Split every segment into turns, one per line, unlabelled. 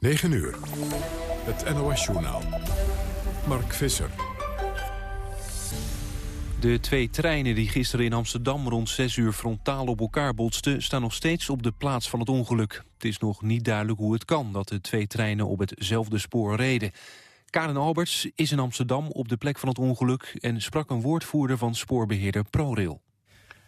9 uur. Het NOS-journaal. Mark Visser.
De twee treinen die gisteren in Amsterdam rond 6 uur frontaal op elkaar botsten... staan nog steeds op de plaats van het ongeluk. Het is nog niet duidelijk hoe het kan dat de twee treinen op hetzelfde spoor reden. Karen Alberts is in Amsterdam op de plek van het ongeluk... en sprak een woordvoerder van spoorbeheerder ProRail.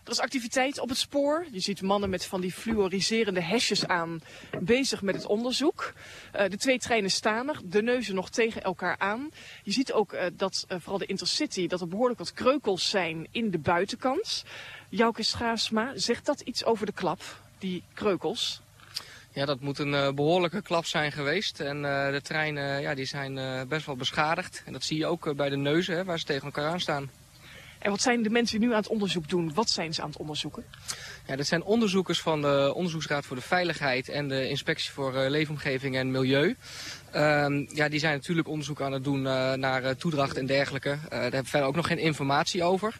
Er is activiteit op het spoor. Je ziet mannen met van die fluoriserende hesjes aan bezig met het onderzoek. Uh, de twee treinen staan er, de neuzen nog tegen elkaar aan. Je ziet ook uh, dat uh, vooral de Intercity, dat er behoorlijk wat kreukels zijn in de buitenkant. Jouke Schaasma, zegt dat iets over de klap, die kreukels?
Ja, dat moet een behoorlijke klap zijn geweest. En de treinen ja, die zijn best wel beschadigd. En dat zie je ook bij de neuzen, hè, waar ze tegen elkaar aan staan.
En wat zijn de mensen die nu aan het onderzoek doen? Wat zijn ze aan het onderzoeken?
Ja, dat zijn onderzoekers van de Onderzoeksraad voor de Veiligheid en de Inspectie voor uh, Leefomgeving en Milieu. Uh, ja, die zijn natuurlijk onderzoek aan het doen uh, naar uh, toedracht en dergelijke. daar hebben we verder ook nog geen informatie over.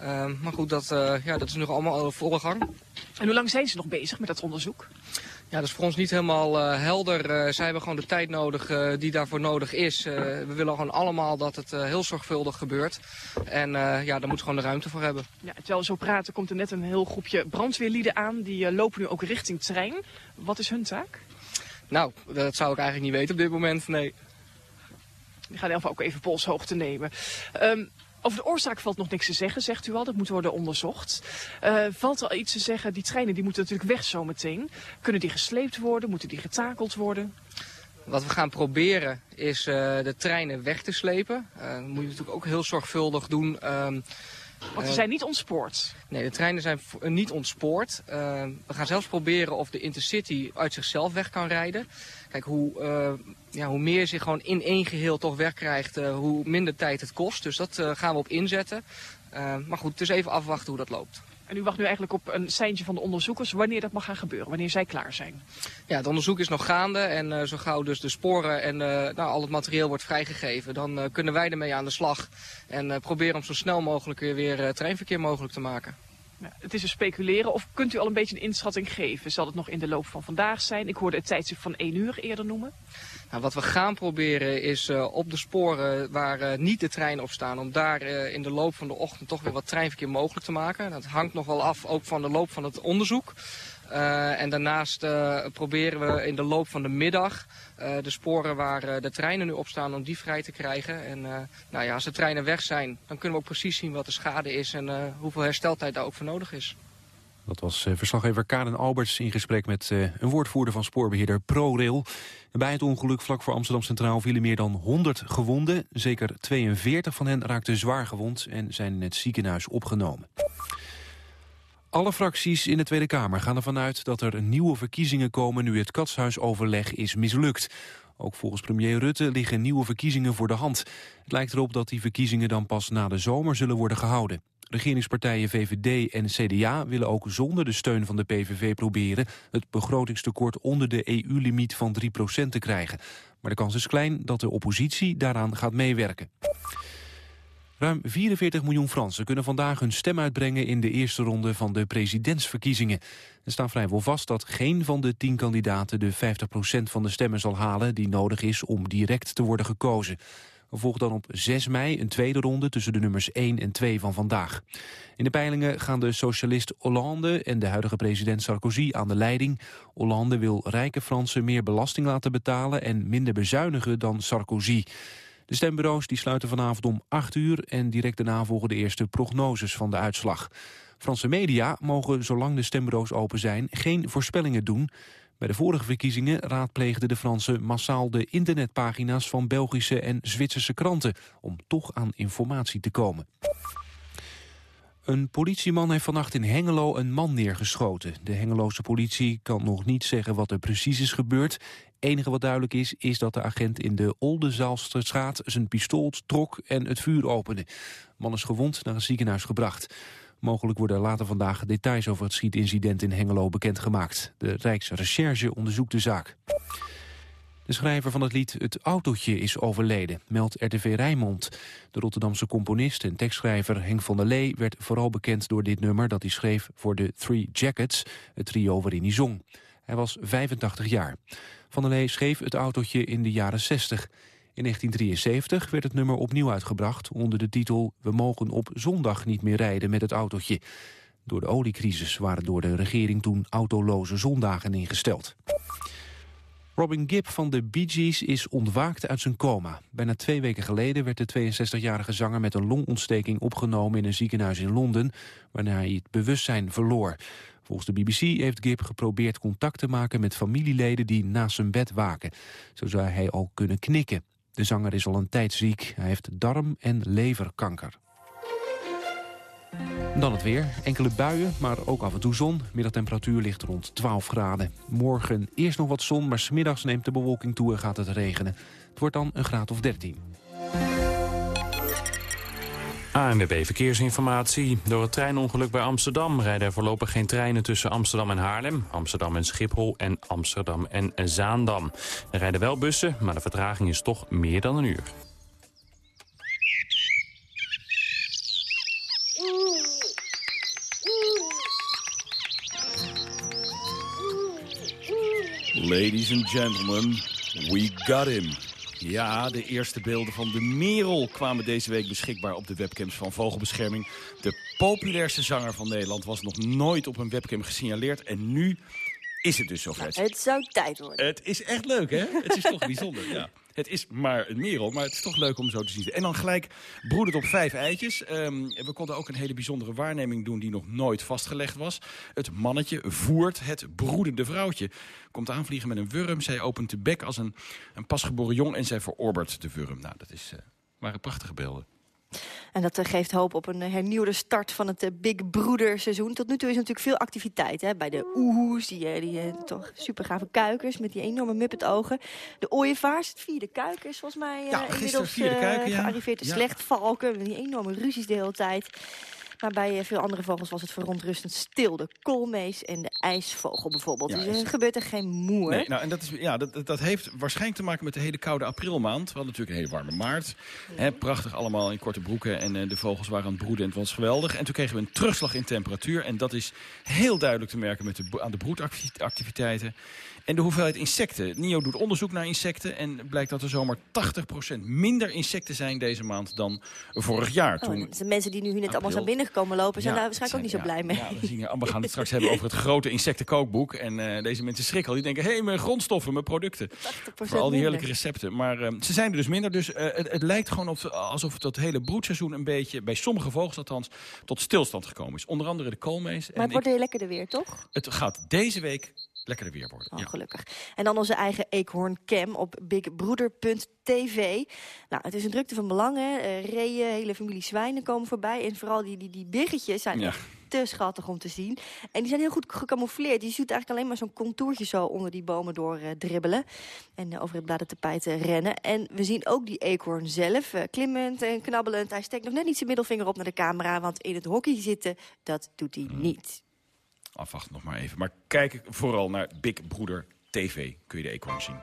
Ehm, maar goed, dat, ja, dat is nog allemaal volle gang.
En hoe lang zijn ze nog bezig met dat onderzoek?
Ja, dat is voor ons niet helemaal uh, helder. Uh, zij hebben gewoon de tijd nodig uh, die daarvoor nodig is. we willen gewoon allemaal dat het heel zorgvuldig gebeurt. En ja, daar moet gewoon de ruimte voor hebben.
Ja, terwijl we zo praten komt er net een heel groepje brandweerlieden aan. Die lopen nu ook richting trein. Wat is hun taak?
Nou, dat zou ik eigenlijk niet weten op dit moment, nee.
Die gaan even ook even polshoogte nemen. Um, over de oorzaak valt nog niks te zeggen, zegt u al. Dat moet worden onderzocht. Uh, valt er iets te zeggen? Die treinen die moeten natuurlijk weg zometeen. Kunnen die gesleept worden? Moeten die getakeld worden?
Wat we gaan proberen is uh, de treinen weg te slepen. Uh, dat moet je natuurlijk ook heel zorgvuldig doen.
Um, want ze zijn niet ontspoord.
Nee, de treinen zijn niet ontspoord. we gaan zelfs proberen of de Intercity uit zichzelf weg kan rijden. Kijk, hoe, uh, ja, hoe meer je zich gewoon in één geheel toch wegkrijgt, uh, hoe minder tijd het kost. Dus dat gaan we op inzetten. maar goed, het is even afwachten hoe dat loopt.
En u wacht nu eigenlijk op een seintje van de onderzoekers wanneer dat mag gaan gebeuren, wanneer zij klaar zijn?
Ja, het onderzoek is nog gaande en zo gauw dus de sporen en nou, al het materieel wordt vrijgegeven, dan kunnen wij ermee aan de slag. En proberen om zo snel mogelijk weer, weer treinverkeer mogelijk te maken.
Ja, het is een speculeren. Of kunt u al een beetje een inschatting geven? Zal het nog in de loop van vandaag zijn? Ik hoorde het tijdstip van 1 uur eerder noemen.
Nou, wat we gaan proberen is uh, op de sporen waar uh, niet de treinen op staan... om daar uh, in de loop van de ochtend toch weer wat treinverkeer mogelijk te maken. Dat hangt nog wel af ook van de loop van het onderzoek. En daarnaast proberen we in de loop van de middag de sporen waar de treinen nu op staan om die vrij te krijgen. En nou ja, als de treinen weg zijn, dan kunnen we ook precies zien wat de schade is en hoeveel hersteltijd daar ook voor nodig is.
Dat was verslaggever Karen Alberts in gesprek met een woordvoerder van spoorbeheerder ProRail. Bij het ongeluk vlak voor Amsterdam Centraal vielen meer dan 100 gewonden. Zeker 42 van hen raakten zwaar gewond en zijn in het ziekenhuis opgenomen. Alle fracties in de Tweede Kamer gaan ervan uit dat er nieuwe verkiezingen komen nu het katshuisoverleg is mislukt. Ook volgens premier Rutte liggen nieuwe verkiezingen voor de hand. Het lijkt erop dat die verkiezingen dan pas na de zomer zullen worden gehouden. Regeringspartijen VVD en CDA willen ook zonder de steun van de PVV proberen het begrotingstekort onder de EU-limiet van 3% te krijgen. Maar de kans is klein dat de oppositie daaraan gaat meewerken. Ruim 44 miljoen Fransen kunnen vandaag hun stem uitbrengen in de eerste ronde van de presidentsverkiezingen. Er staat vrijwel vast dat geen van de tien kandidaten de 50% van de stemmen zal halen die nodig is om direct te worden gekozen. Er volgt dan op 6 mei een tweede ronde tussen de nummers 1 en 2 van vandaag. In de peilingen gaan de socialist Hollande en de huidige president Sarkozy aan de leiding. Hollande wil rijke Fransen meer belasting laten betalen en minder bezuinigen dan Sarkozy. De stembureaus die sluiten vanavond om 8 uur... en direct daarna volgen de eerste prognoses van de uitslag. Franse media mogen, zolang de stembureaus open zijn... geen voorspellingen doen. Bij de vorige verkiezingen raadpleegden de Fransen massaal... de internetpagina's van Belgische en Zwitserse kranten... om toch aan informatie te komen. Een politieman heeft vannacht in Hengelo een man neergeschoten. De Hengeloze politie kan nog niet zeggen wat er precies is gebeurd enige wat duidelijk is, is dat de agent in de Oldenzaalstraat zijn pistool trok en het vuur opende. De man is gewond naar een ziekenhuis gebracht. Mogelijk worden later vandaag details over het schietincident in Hengelo bekendgemaakt. De Rijksrecherche onderzoekt de zaak. De schrijver van het lied Het Autootje is overleden, meldt RTV Rijnmond. De Rotterdamse componist en tekstschrijver Henk van der Lee... werd vooral bekend door dit nummer dat hij schreef voor de Three Jackets... het trio waarin hij zong. Hij was 85 jaar. Van der Lee schreef het autootje in de jaren 60. In 1973 werd het nummer opnieuw uitgebracht onder de titel... We mogen op zondag niet meer rijden met het autootje. Door de oliecrisis waren door de regering toen autoloze zondagen ingesteld. Robin Gibb van de Bee Gees is ontwaakt uit zijn coma. Bijna twee weken geleden werd de 62-jarige zanger met een longontsteking opgenomen in een ziekenhuis in Londen, waarna hij het bewustzijn verloor. Volgens de BBC heeft Gibb geprobeerd contact te maken met familieleden die naast zijn bed waken. Zo zou hij al kunnen knikken. De zanger is al een tijd ziek. Hij heeft darm- en leverkanker. Dan het weer. Enkele buien, maar ook af en toe zon. Middagtemperatuur ligt rond 12 graden. Morgen eerst nog wat zon, maar smiddags neemt de bewolking toe en gaat het regenen. Het wordt dan een graad of 13.
ANWB Verkeersinformatie. Door het treinongeluk bij Amsterdam rijden er voorlopig geen treinen tussen Amsterdam en Haarlem, Amsterdam en Schiphol en Amsterdam en Zaandam. Er rijden wel bussen, maar de vertraging is toch meer dan een uur.
Ladies and gentlemen, we got him. Ja, de eerste beelden van de Merel kwamen deze week beschikbaar op de webcams van Vogelbescherming. De populairste zanger van Nederland was nog nooit op een webcam gesignaleerd. En nu is het dus zover.
Nou, het zou tijd worden.
Het is echt leuk, hè? Het is toch bijzonder, ja. Het is maar een merel, maar het is toch leuk om zo te zien. En dan gelijk broedert op vijf eitjes. Um, we konden ook een hele bijzondere waarneming doen die nog nooit vastgelegd was. Het mannetje voert het broedende vrouwtje. Komt aanvliegen met een wurm. Zij opent de bek als een, een pasgeboren jong en zij verorbert de wurm. Nou, dat is, uh, waren prachtige beelden.
En dat eh, geeft hoop op een hernieuwde start van het eh, Big Broeder seizoen. Tot nu toe is natuurlijk veel activiteit. Hè? Bij de oehoes, die, eh, die toch super gave kuikens met die enorme muppet ogen. De ooievaars, het vierde kuikens volgens mij
ja,
inmiddels
vierde kuiken, ja.
gearriveerd. De slechtvalken, met die enorme ruzies de hele tijd. Maar bij veel andere vogels was het verontrustend stil. De koolmees en de ijsvogel bijvoorbeeld.
Ja,
dus
is-
er gebeurt er geen moer.
Nee, nou, en dat, is, ja, dat, dat heeft waarschijnlijk te maken met de hele koude aprilmaand. We hadden natuurlijk een hele warme maart. Hè, prachtig allemaal in korte broeken. En eh, de vogels waren aan het broeden en het was geweldig. En toen kregen we een terugslag in temperatuur. En dat is heel duidelijk te merken met de, aan de broedactiviteiten. En de hoeveelheid insecten. NIO doet onderzoek naar insecten. En blijkt dat er zomaar 80% minder insecten zijn deze maand dan vorig jaar.
Oh,
toen
de mensen die nu net allemaal zijn binnengekomen lopen... zijn
Ja,
daar waarschijnlijk ook niet zo blij mee.
Ja, we, hier- gaan het straks hebben over het grote insectenkookboek. En eh, deze mensen schrikken al. Die denken, hé, hey, mijn grondstoffen, mijn producten.
80%
Voor al die heerlijke
minder.
recepten. Maar eh, ze zijn er dus minder. Dus eh, het, het lijkt gewoon of, alsof het dat hele broedseizoen een beetje... bij sommige vogels althans, tot stilstand gekomen is. Onder andere de koolmees.
Maar
En
het wordt
ik-
lekkerder weer, toch?
het gaat deze week lekkerder weer worden.
Oh,
ja.
gelukkig. En dan onze eigen eekhoorncam op bigbroeder.tv. Nou, het is een drukte van belang, hè. Eh, reeën, hele familie zwijnen komen voorbij. En vooral die, die, die biggetjes zijn
Ja.
te schattig om te zien. En die zijn heel goed gecamoufleerd. Je ziet eigenlijk alleen maar zo'n contourtje zo onder die bomen door eh, dribbelen. En eh, over het bladertapijt eh, rennen. En we zien ook die eekhoorn zelf, klimmend en knabbelend. Hij steekt nog net niet zijn middelvinger op naar de camera, want in het hockey zitten, dat doet hij niet.
Afwacht nog maar even. Maar kijk vooral naar Big Broeder TV. Kun je de eekhoorn zien.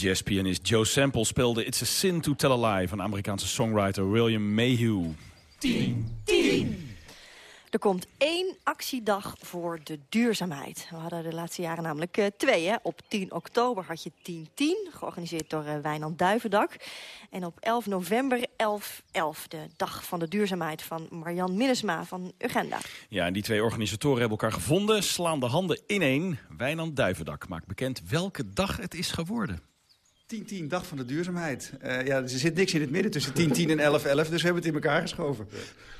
Jazzpianist Joe Sample speelde It's a Sin to Tell a Lie... van Amerikaanse songwriter William Mayhew. 10, 10.
Er komt één actiedag voor de duurzaamheid. We hadden de laatste jaren namelijk uh, twee. Hè? Op 10 oktober had je 1010, georganiseerd door uh, Wijnand Duivendak. En op 11 november 1111, de dag van de duurzaamheid van Marjan Minnesma van Urgenda.
Ja, en die twee organisatoren hebben elkaar gevonden, slaan de handen ineen. Wijnand Duivendak maakt bekend welke dag het is geworden.
10-10, dag van de duurzaamheid. Uh, ja, er zit niks in het midden tussen 10-10 en 11-11, dus we hebben het in elkaar geschoven.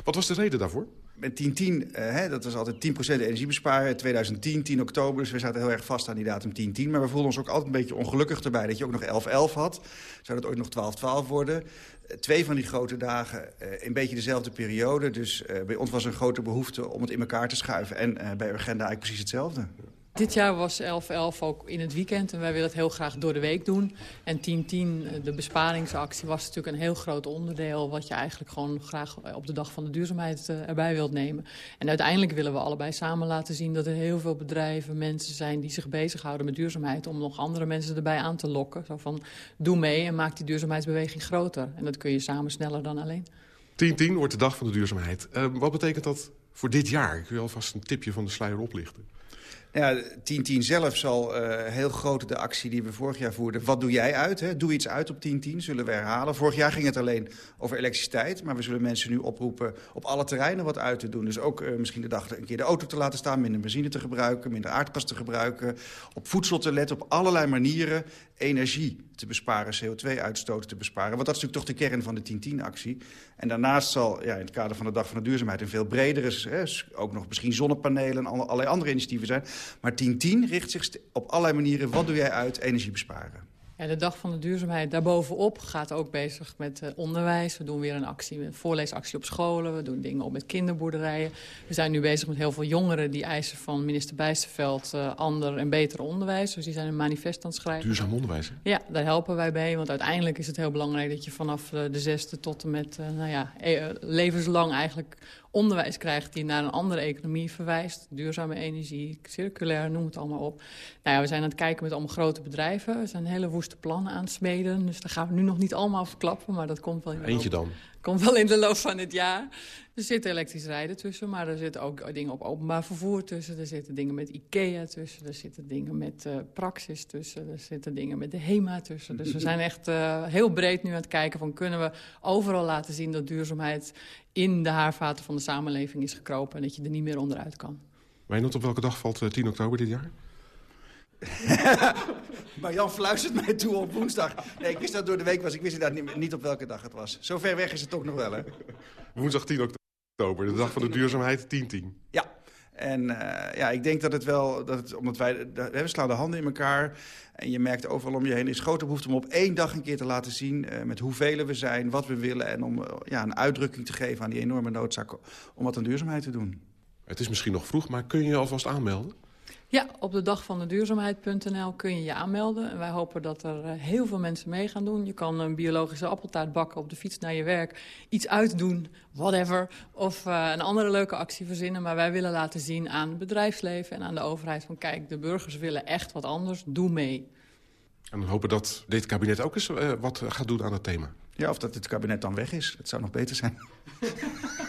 Wat was de reden daarvoor?
Met 10-10, uh, hè, dat was altijd 10% energie besparen. 2010, 10 oktober, dus we zaten heel erg vast aan die datum 10-10. Maar we voelden ons ook altijd een beetje ongelukkig erbij dat je ook nog 11-11 had. Zou dat ooit nog 12-12 worden? Uh, twee van die grote dagen een beetje dezelfde periode. Dus bij ons was een grote behoefte om het in elkaar te schuiven. En bij Urgenda eigenlijk precies hetzelfde.
Dit jaar was 11-11 ook in het weekend en wij willen het heel graag door de week doen. En 10-10, de besparingsactie, was natuurlijk een heel groot onderdeel... wat je eigenlijk gewoon graag op de dag van de duurzaamheid erbij wilt nemen. En uiteindelijk willen we allebei samen laten zien dat er heel veel bedrijven, mensen zijn... die zich bezighouden met duurzaamheid om nog andere mensen erbij aan te lokken. Zo van, doe mee en maak die duurzaamheidsbeweging groter. En dat kun je samen sneller dan alleen.
10-10 wordt de dag van de duurzaamheid. Uh, wat betekent dat voor dit jaar? Kun je alvast een tipje van de sluier oplichten?
Ja, 1010 zelf zal uh, heel groot de actie die we vorig jaar voerden. Wat doe jij uit? Hè? Doe iets uit op 1010, zullen we herhalen. Vorig jaar ging het alleen over elektriciteit. Maar we zullen mensen nu oproepen op alle terreinen wat uit te doen. Dus ook uh, misschien de dag een keer de auto te laten staan. Minder benzine te gebruiken, minder aardgas te gebruiken. Op voedsel te letten, op allerlei manieren energie te besparen, CO2-uitstoot te besparen. Want dat is natuurlijk toch de kern van de 1010-actie. En daarnaast zal ja, in het kader van de Dag van de Duurzaamheid... een veel bredere, hè, ook nog misschien zonnepanelen en allerlei andere initiatieven zijn. Maar 1010 richt zich op allerlei manieren, wat doe jij uit, energie besparen.
Ja, de Dag van de Duurzaamheid daarbovenop gaat ook bezig met uh, onderwijs. We doen weer een actie, een voorleesactie op scholen. We doen dingen op met kinderboerderijen. We zijn nu bezig met heel veel jongeren die eisen van minister Bijsterveld... Uh, ander en beter onderwijs. Dus die zijn een manifest aan het schrijven.
Duurzaam onderwijs, hè?
Ja, daar helpen wij bij. Want uiteindelijk is het heel belangrijk dat je vanaf uh, de zesde tot en met... nou ja, levenslang eigenlijk onderwijs krijgt die naar een andere economie verwijst. Duurzame energie, circulair, noem het allemaal op. Nou ja, we zijn aan het kijken met allemaal grote bedrijven. We zijn hele woeste plannen aan het smeden. Dus daar gaan we nu nog niet allemaal verklappen, maar dat komt wel in
Eentje dan?
Komt wel in de loop van het jaar. Er zit elektrisch rijden tussen, maar er zitten ook dingen op openbaar vervoer tussen. Er zitten dingen met IKEA tussen. Er zitten dingen met uh, Praxis tussen. Er zitten dingen met de HEMA tussen. Dus we zijn echt uh, heel breed nu aan het kijken van... kunnen we overal laten zien dat duurzaamheid in de haarvaten van de samenleving is gekropen... en dat je er niet meer onderuit kan.
Wijnand, op welke dag valt uh, 10 oktober dit jaar?
maar Jan fluistert mij toe op woensdag. Nee, ik wist dat het door de week was. Ik wist inderdaad niet, niet op welke dag het was. Zo ver weg is het ook nog wel, hè?
Woensdag 10 oktober, de dag van de duurzaamheid, 10-10.
Ja. En uh, ja, ik denk dat het wel, dat het, omdat wij, we slaan de handen in elkaar. En je merkt overal om je heen is grote behoefte om op één dag een keer te laten zien... Uh, met hoeveel we zijn, wat we willen. En om uh, ja, een uitdrukking te geven aan die enorme noodzaak om wat aan duurzaamheid te doen.
Het is misschien nog vroeg, maar kun je je alvast aanmelden?
Ja, op de dag van de duurzaamheid.nl kun je je aanmelden. En wij hopen dat er uh, heel veel mensen mee gaan doen. Je kan een biologische appeltaart bakken op de fiets naar je werk. Iets uitdoen, whatever. Of uh, een andere leuke actie verzinnen. Maar wij willen laten zien aan het bedrijfsleven en aan de overheid... van kijk, de burgers willen echt wat anders, doe mee.
En hopen dat dit kabinet ook eens uh, wat gaat doen aan het thema.
Ja, of dat het kabinet dan weg is. Het zou nog beter zijn.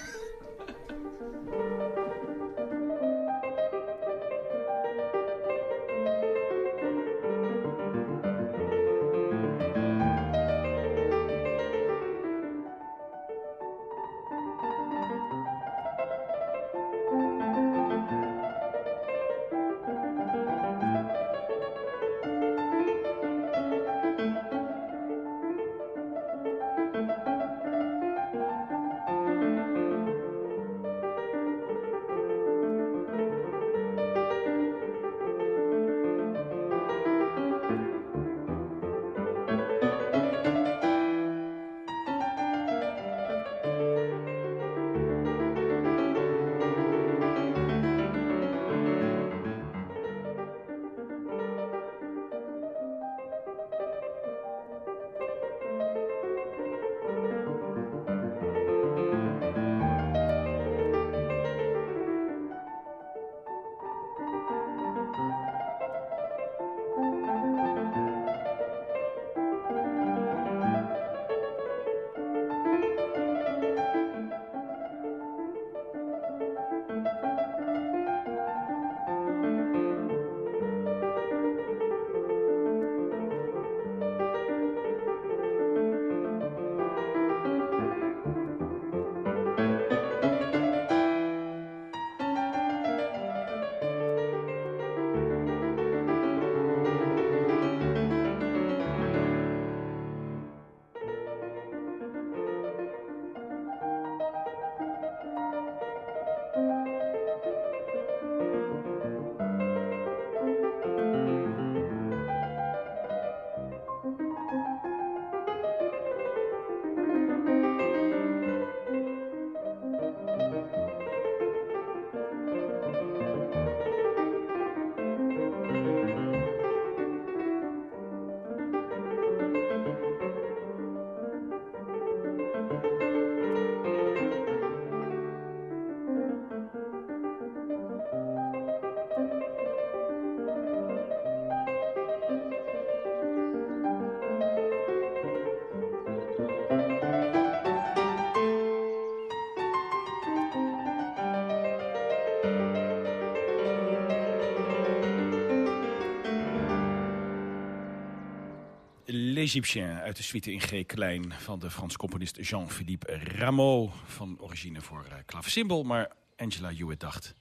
L'Égyptien uit de suite in G klein van de Frans componist Jean-Philippe Rameau. Van origine voor uh, klavecimbal, maar Angela Hewitt dacht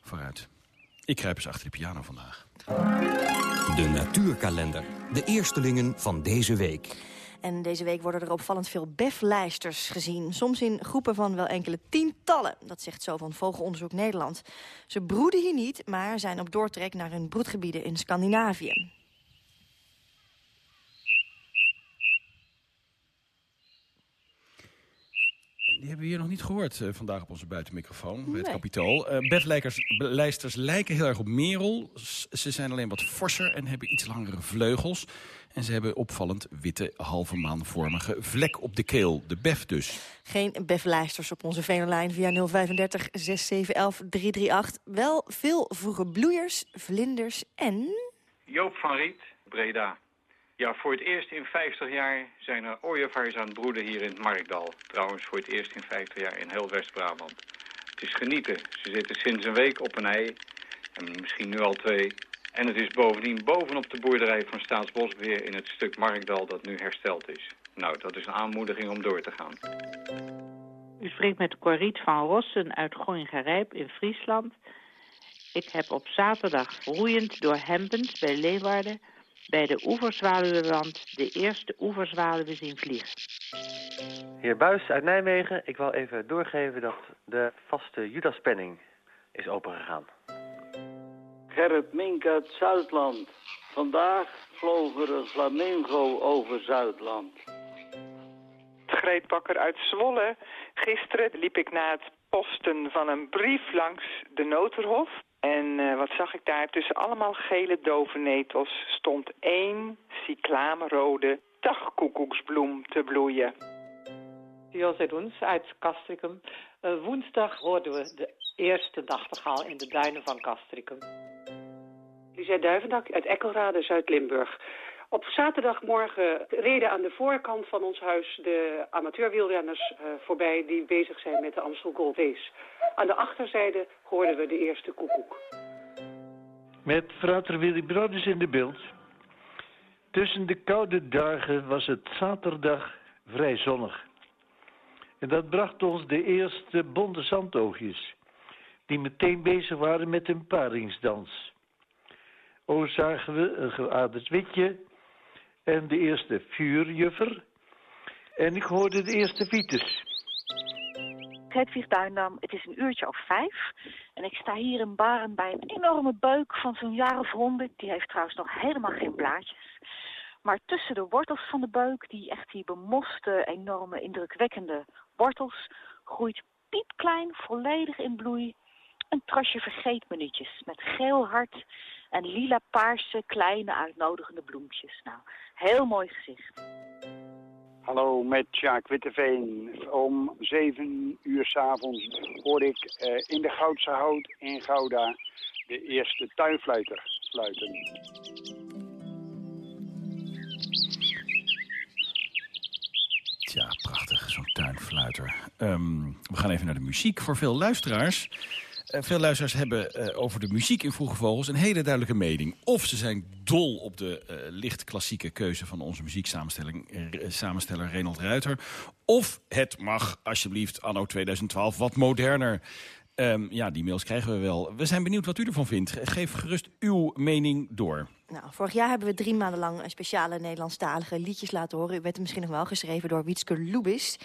vooruit. Ik kruip eens achter de piano vandaag.
De natuurkalender. De eerstelingen van deze week.
En deze week worden er opvallend veel beflijsters gezien. Soms in groepen van wel enkele tientallen. Dat zegt zo van Vogelonderzoek Nederland. Ze broeden hier niet, maar zijn op doortrek naar hun broedgebieden in Scandinavië.
We hier nog niet gehoord uh, vandaag op onze buitenmicrofoon nee. bij het kapitool. Uh, Beflijsters lijken heel erg op merel. ze zijn alleen wat forser en hebben iets langere vleugels. En ze hebben opvallend witte, halve maanvormige vlek op de keel. De bef dus.
Geen beflijsters op onze venolijn via 035 6711 338. Wel veel vroege bloeiers, vlinders en...
Joop van Riet, Breda. Ja, voor het eerst in 50 jaar zijn er ooievaars aan het broeden hier in het Markdal. Trouwens, voor het eerst in 50 jaar in heel West-Brabant. Het is genieten. Ze zitten sinds een week op een ei. En misschien nu al twee. En het is bovendien bovenop de boerderij van Staatsbosbeheer in het stuk Markdal dat nu hersteld is. Nou, dat is een aanmoediging om door te gaan.
U spreekt met Corriet van Rossen uit Goingerijp in Friesland. Ik heb op zaterdag roeiend door Hempens bij Leeuwarden bij de oeverzwaluwenwand de eerste oeverzwaluwen zien vliegen.
Heer Buis uit Nijmegen, ik wil even doorgeven dat de vaste Judaspenning is opengegaan.
Gerrit Mink uit Zuidland. Vandaag vloog er een flamingo over Zuidland.
Greet Bakker uit Zwolle. Gisteren liep ik na het posten van een brief langs de Noterhof. En uh, wat zag ik daar? Tussen allemaal gele dovennetels stond één cyclamerode dagkoekoeksbloem te bloeien.
José Doens uit Castricum. Uh, woensdag hoorden we de eerste nachtegaal in de duinen van Castricum.
Lisette Duivendak uit Ekkelrade, Zuid-Limburg. Op zaterdagmorgen reden aan de voorkant van ons huis de amateurwielrenners uh, voorbij die bezig zijn met de Amstel Gold Race. Aan de achterzijde hoorden we de eerste koekoek.
Met frater Willy Broders in de beeld. Tussen de koude dagen was het zaterdag vrij zonnig. En dat bracht ons de eerste bonte zandoogjes, die meteen bezig waren met een paringsdans. O zagen we een geaderd witje en de eerste vuurjuffer. En ik hoorde de eerste fieters.
Hedwig Duindam, het is een uurtje of vijf. En ik sta hier in Baren bij een enorme beuk van zo'n jaar of honderd. Die heeft trouwens nog helemaal geen blaadjes. Maar tussen de wortels van de beuk, die echt die bemoste, enorme, indrukwekkende wortels, groeit piepklein, volledig in bloei, een trasje vergeetminuutjes met geel hart en lila-paarse, kleine, uitnodigende bloempjes. Nou, heel mooi gezicht.
Hallo, met Sjaak Witteveen. Om zeven uur s'avonds hoor ik uh, in de Goudse Hout in Gouda de eerste tuinfluiter fluiten.
Tja, prachtig, zo'n tuinfluiter. Um, we gaan even naar de muziek. Voor veel luisteraars uh, veel luisteraars hebben uh, over de muziek in Vroege Vogels een hele duidelijke mening. Of ze zijn dol op de uh, licht klassieke keuze van onze muzieksamensteller Renald Ruiter. Of het mag alsjeblieft anno 2012 wat moderner. Um, ja, die mails krijgen we wel. We zijn benieuwd wat u ervan vindt. Geef gerust uw mening door.
Nou, vorig jaar hebben we drie maanden lang speciale Nederlandstalige liedjes laten horen. U werd misschien nog wel geschreven door Wietske Lubis.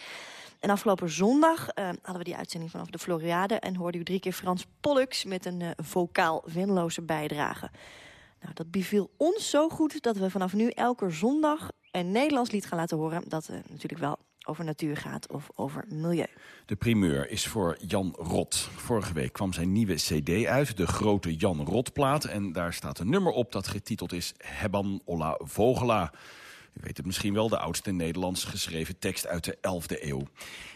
En afgelopen zondag uh, hadden we die uitzending vanaf de Floriade... en hoorde u drie keer Frans Pollux met een uh, vocaal zinloze bijdrage. Nou, dat beviel ons zo goed dat we vanaf nu elke zondag een Nederlands lied gaan laten horen... dat uh, natuurlijk wel over natuur gaat of over milieu.
De primeur is voor Jan Rot. Vorige week kwam zijn nieuwe cd uit, de grote Jan Rot-plaat. En daar staat een nummer op dat getiteld is Hebban Olla Vogela... U weet het misschien wel, de oudste Nederlands geschreven tekst uit de 11e eeuw.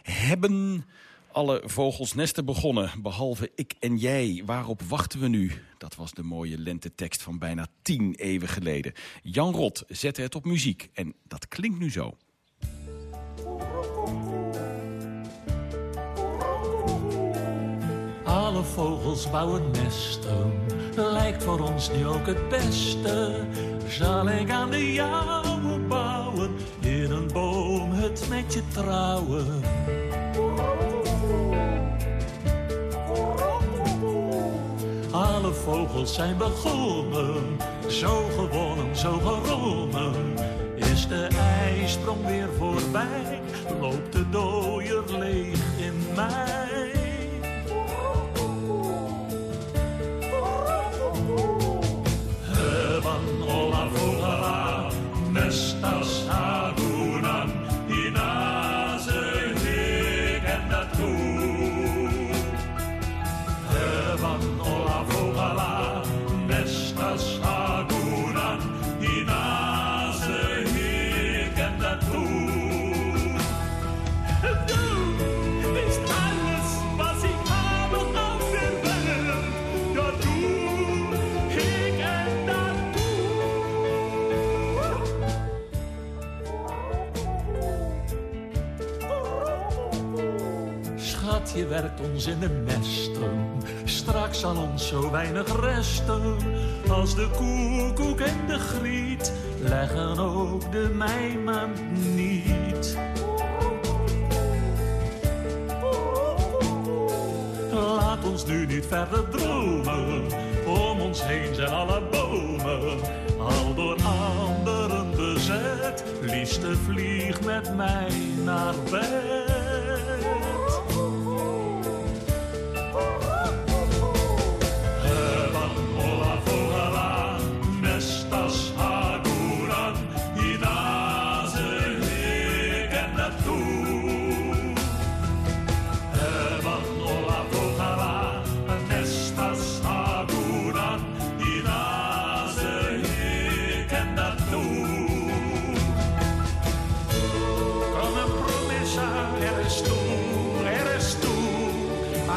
Hebben alle vogels nesten begonnen, behalve ik en jij. Waarop wachten we nu? Dat was de mooie lentetekst van bijna tien eeuwen geleden. Jan Rot zette het op muziek en dat klinkt nu zo.
Alle vogels bouwen nesten
lijkt voor ons nu ook het beste. Zal ik aan de jouwe in een boomhut met je trouwen. Alle vogels zijn begonnen, zo gewonnen, zo geronnen. Is de ijsprong weer voorbij, loopt de dooier leeg in mij. Ons in de nesten. Straks zal ons zo weinig resten. Als de koekoek en de griet leggen ook de mijmaand niet. Laat ons nu niet verder dromen. Om ons heen zijn alle bomen al door anderen bezet. Liefste vlieg met mij naar bed.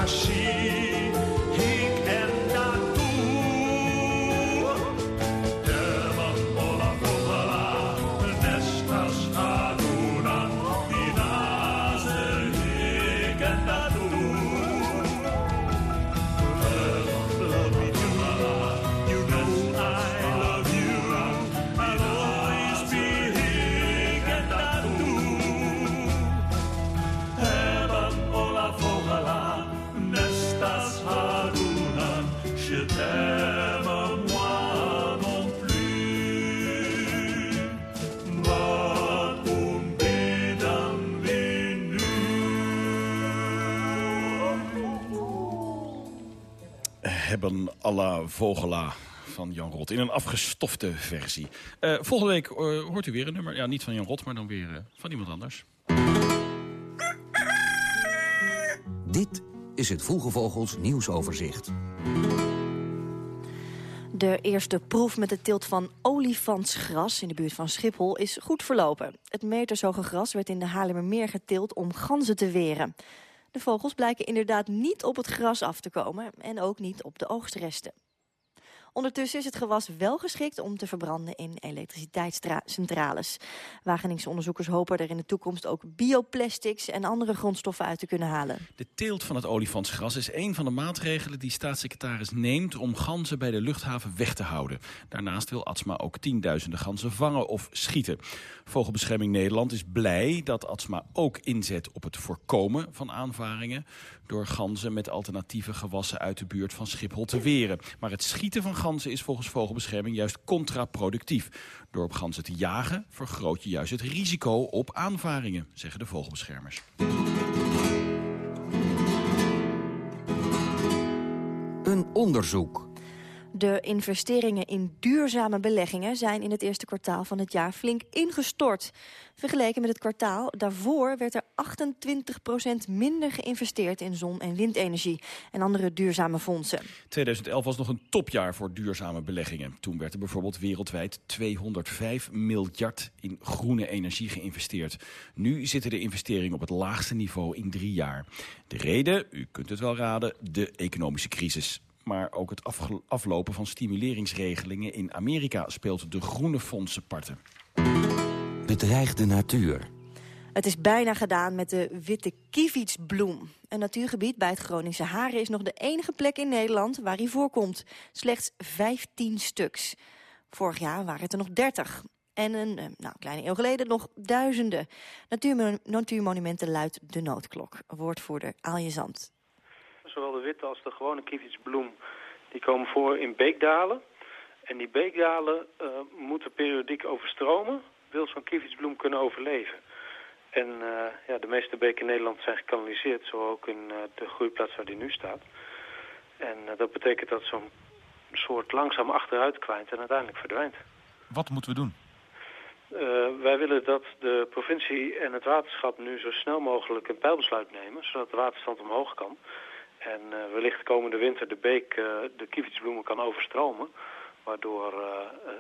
Así ik
Hebben alla vogela van Jan Rot in een afgestofte versie. Eh, volgende week eh, hoort u weer een nummer. Ja, niet van Jan Rot, maar dan weer eh, van iemand anders.
Dit is het Vroege Vogels nieuwsoverzicht.
De eerste proef met de teelt van olifantsgras in de buurt van Schiphol is goed verlopen. Het metershoge gras werd in de Haarlemmermeer geteeld om ganzen te weren. De vogels blijken inderdaad niet op het gras af te komen en ook niet op de oogstresten. Ondertussen is het gewas wel geschikt om te verbranden in elektriciteitscentrales. Wageningse onderzoekers hopen er in de toekomst ook bioplastics en andere grondstoffen uit te kunnen halen.
De teelt van het olifantsgras is een van de maatregelen die staatssecretaris neemt om ganzen bij de luchthaven weg te houden. Daarnaast wil Atsma ook tienduizenden ganzen vangen of schieten. Vogelbescherming Nederland is blij dat Atsma ook inzet op het voorkomen van aanvaringen door ganzen met alternatieve gewassen uit de buurt van Schiphol te weren. Maar het schieten van ganzen is volgens Vogelbescherming juist contraproductief. Door op ganzen te jagen vergroot je juist het risico op aanvaringen, zeggen de vogelbeschermers.
Een onderzoek.
De investeringen in duurzame beleggingen zijn in het eerste kwartaal van het jaar flink ingestort. Vergeleken met het kwartaal daarvoor werd er 28% minder geïnvesteerd in zon- en windenergie en andere duurzame fondsen.
2011 was nog een topjaar voor duurzame beleggingen. Toen werd er bijvoorbeeld wereldwijd 205 miljard in groene energie geïnvesteerd. Nu zitten de investeringen op het laagste niveau in drie jaar. De reden, u kunt het wel raden, de economische crisis. Maar ook het aflopen van stimuleringsregelingen in Amerika speelt de groene fondsen parten.
Bedreigde natuur.
Het is bijna gedaan met de witte kievietsbloem. Een natuurgebied bij het Groningse Haren is nog de enige plek in Nederland waar hij voorkomt. Slechts 15 stuks. Vorig jaar waren het er nog 30. En een eh, nou, kleine eeuw geleden nog duizenden. Natuurmon natuurmonumenten luidt de noodklok. Woordvoerder Aalje Zand.
Zowel de witte als de gewone kievietsbloem die komen voor in beekdalen. En die beekdalen uh, moeten periodiek overstromen, wil zo'n kievietsbloem kunnen overleven. En uh, ja, de meeste beken in Nederland zijn gekanaliseerd, zo ook in uh, de groeiplaats waar die nu staat. En dat betekent dat zo'n soort langzaam achteruit kwijnt en uiteindelijk verdwijnt.
Wat moeten we doen?
wij willen dat de provincie en het waterschap nu zo snel mogelijk een pijlbesluit nemen, zodat de waterstand omhoog kan. En wellicht komende winter de beek de kievietsbloemen kan overstromen. Waardoor uh,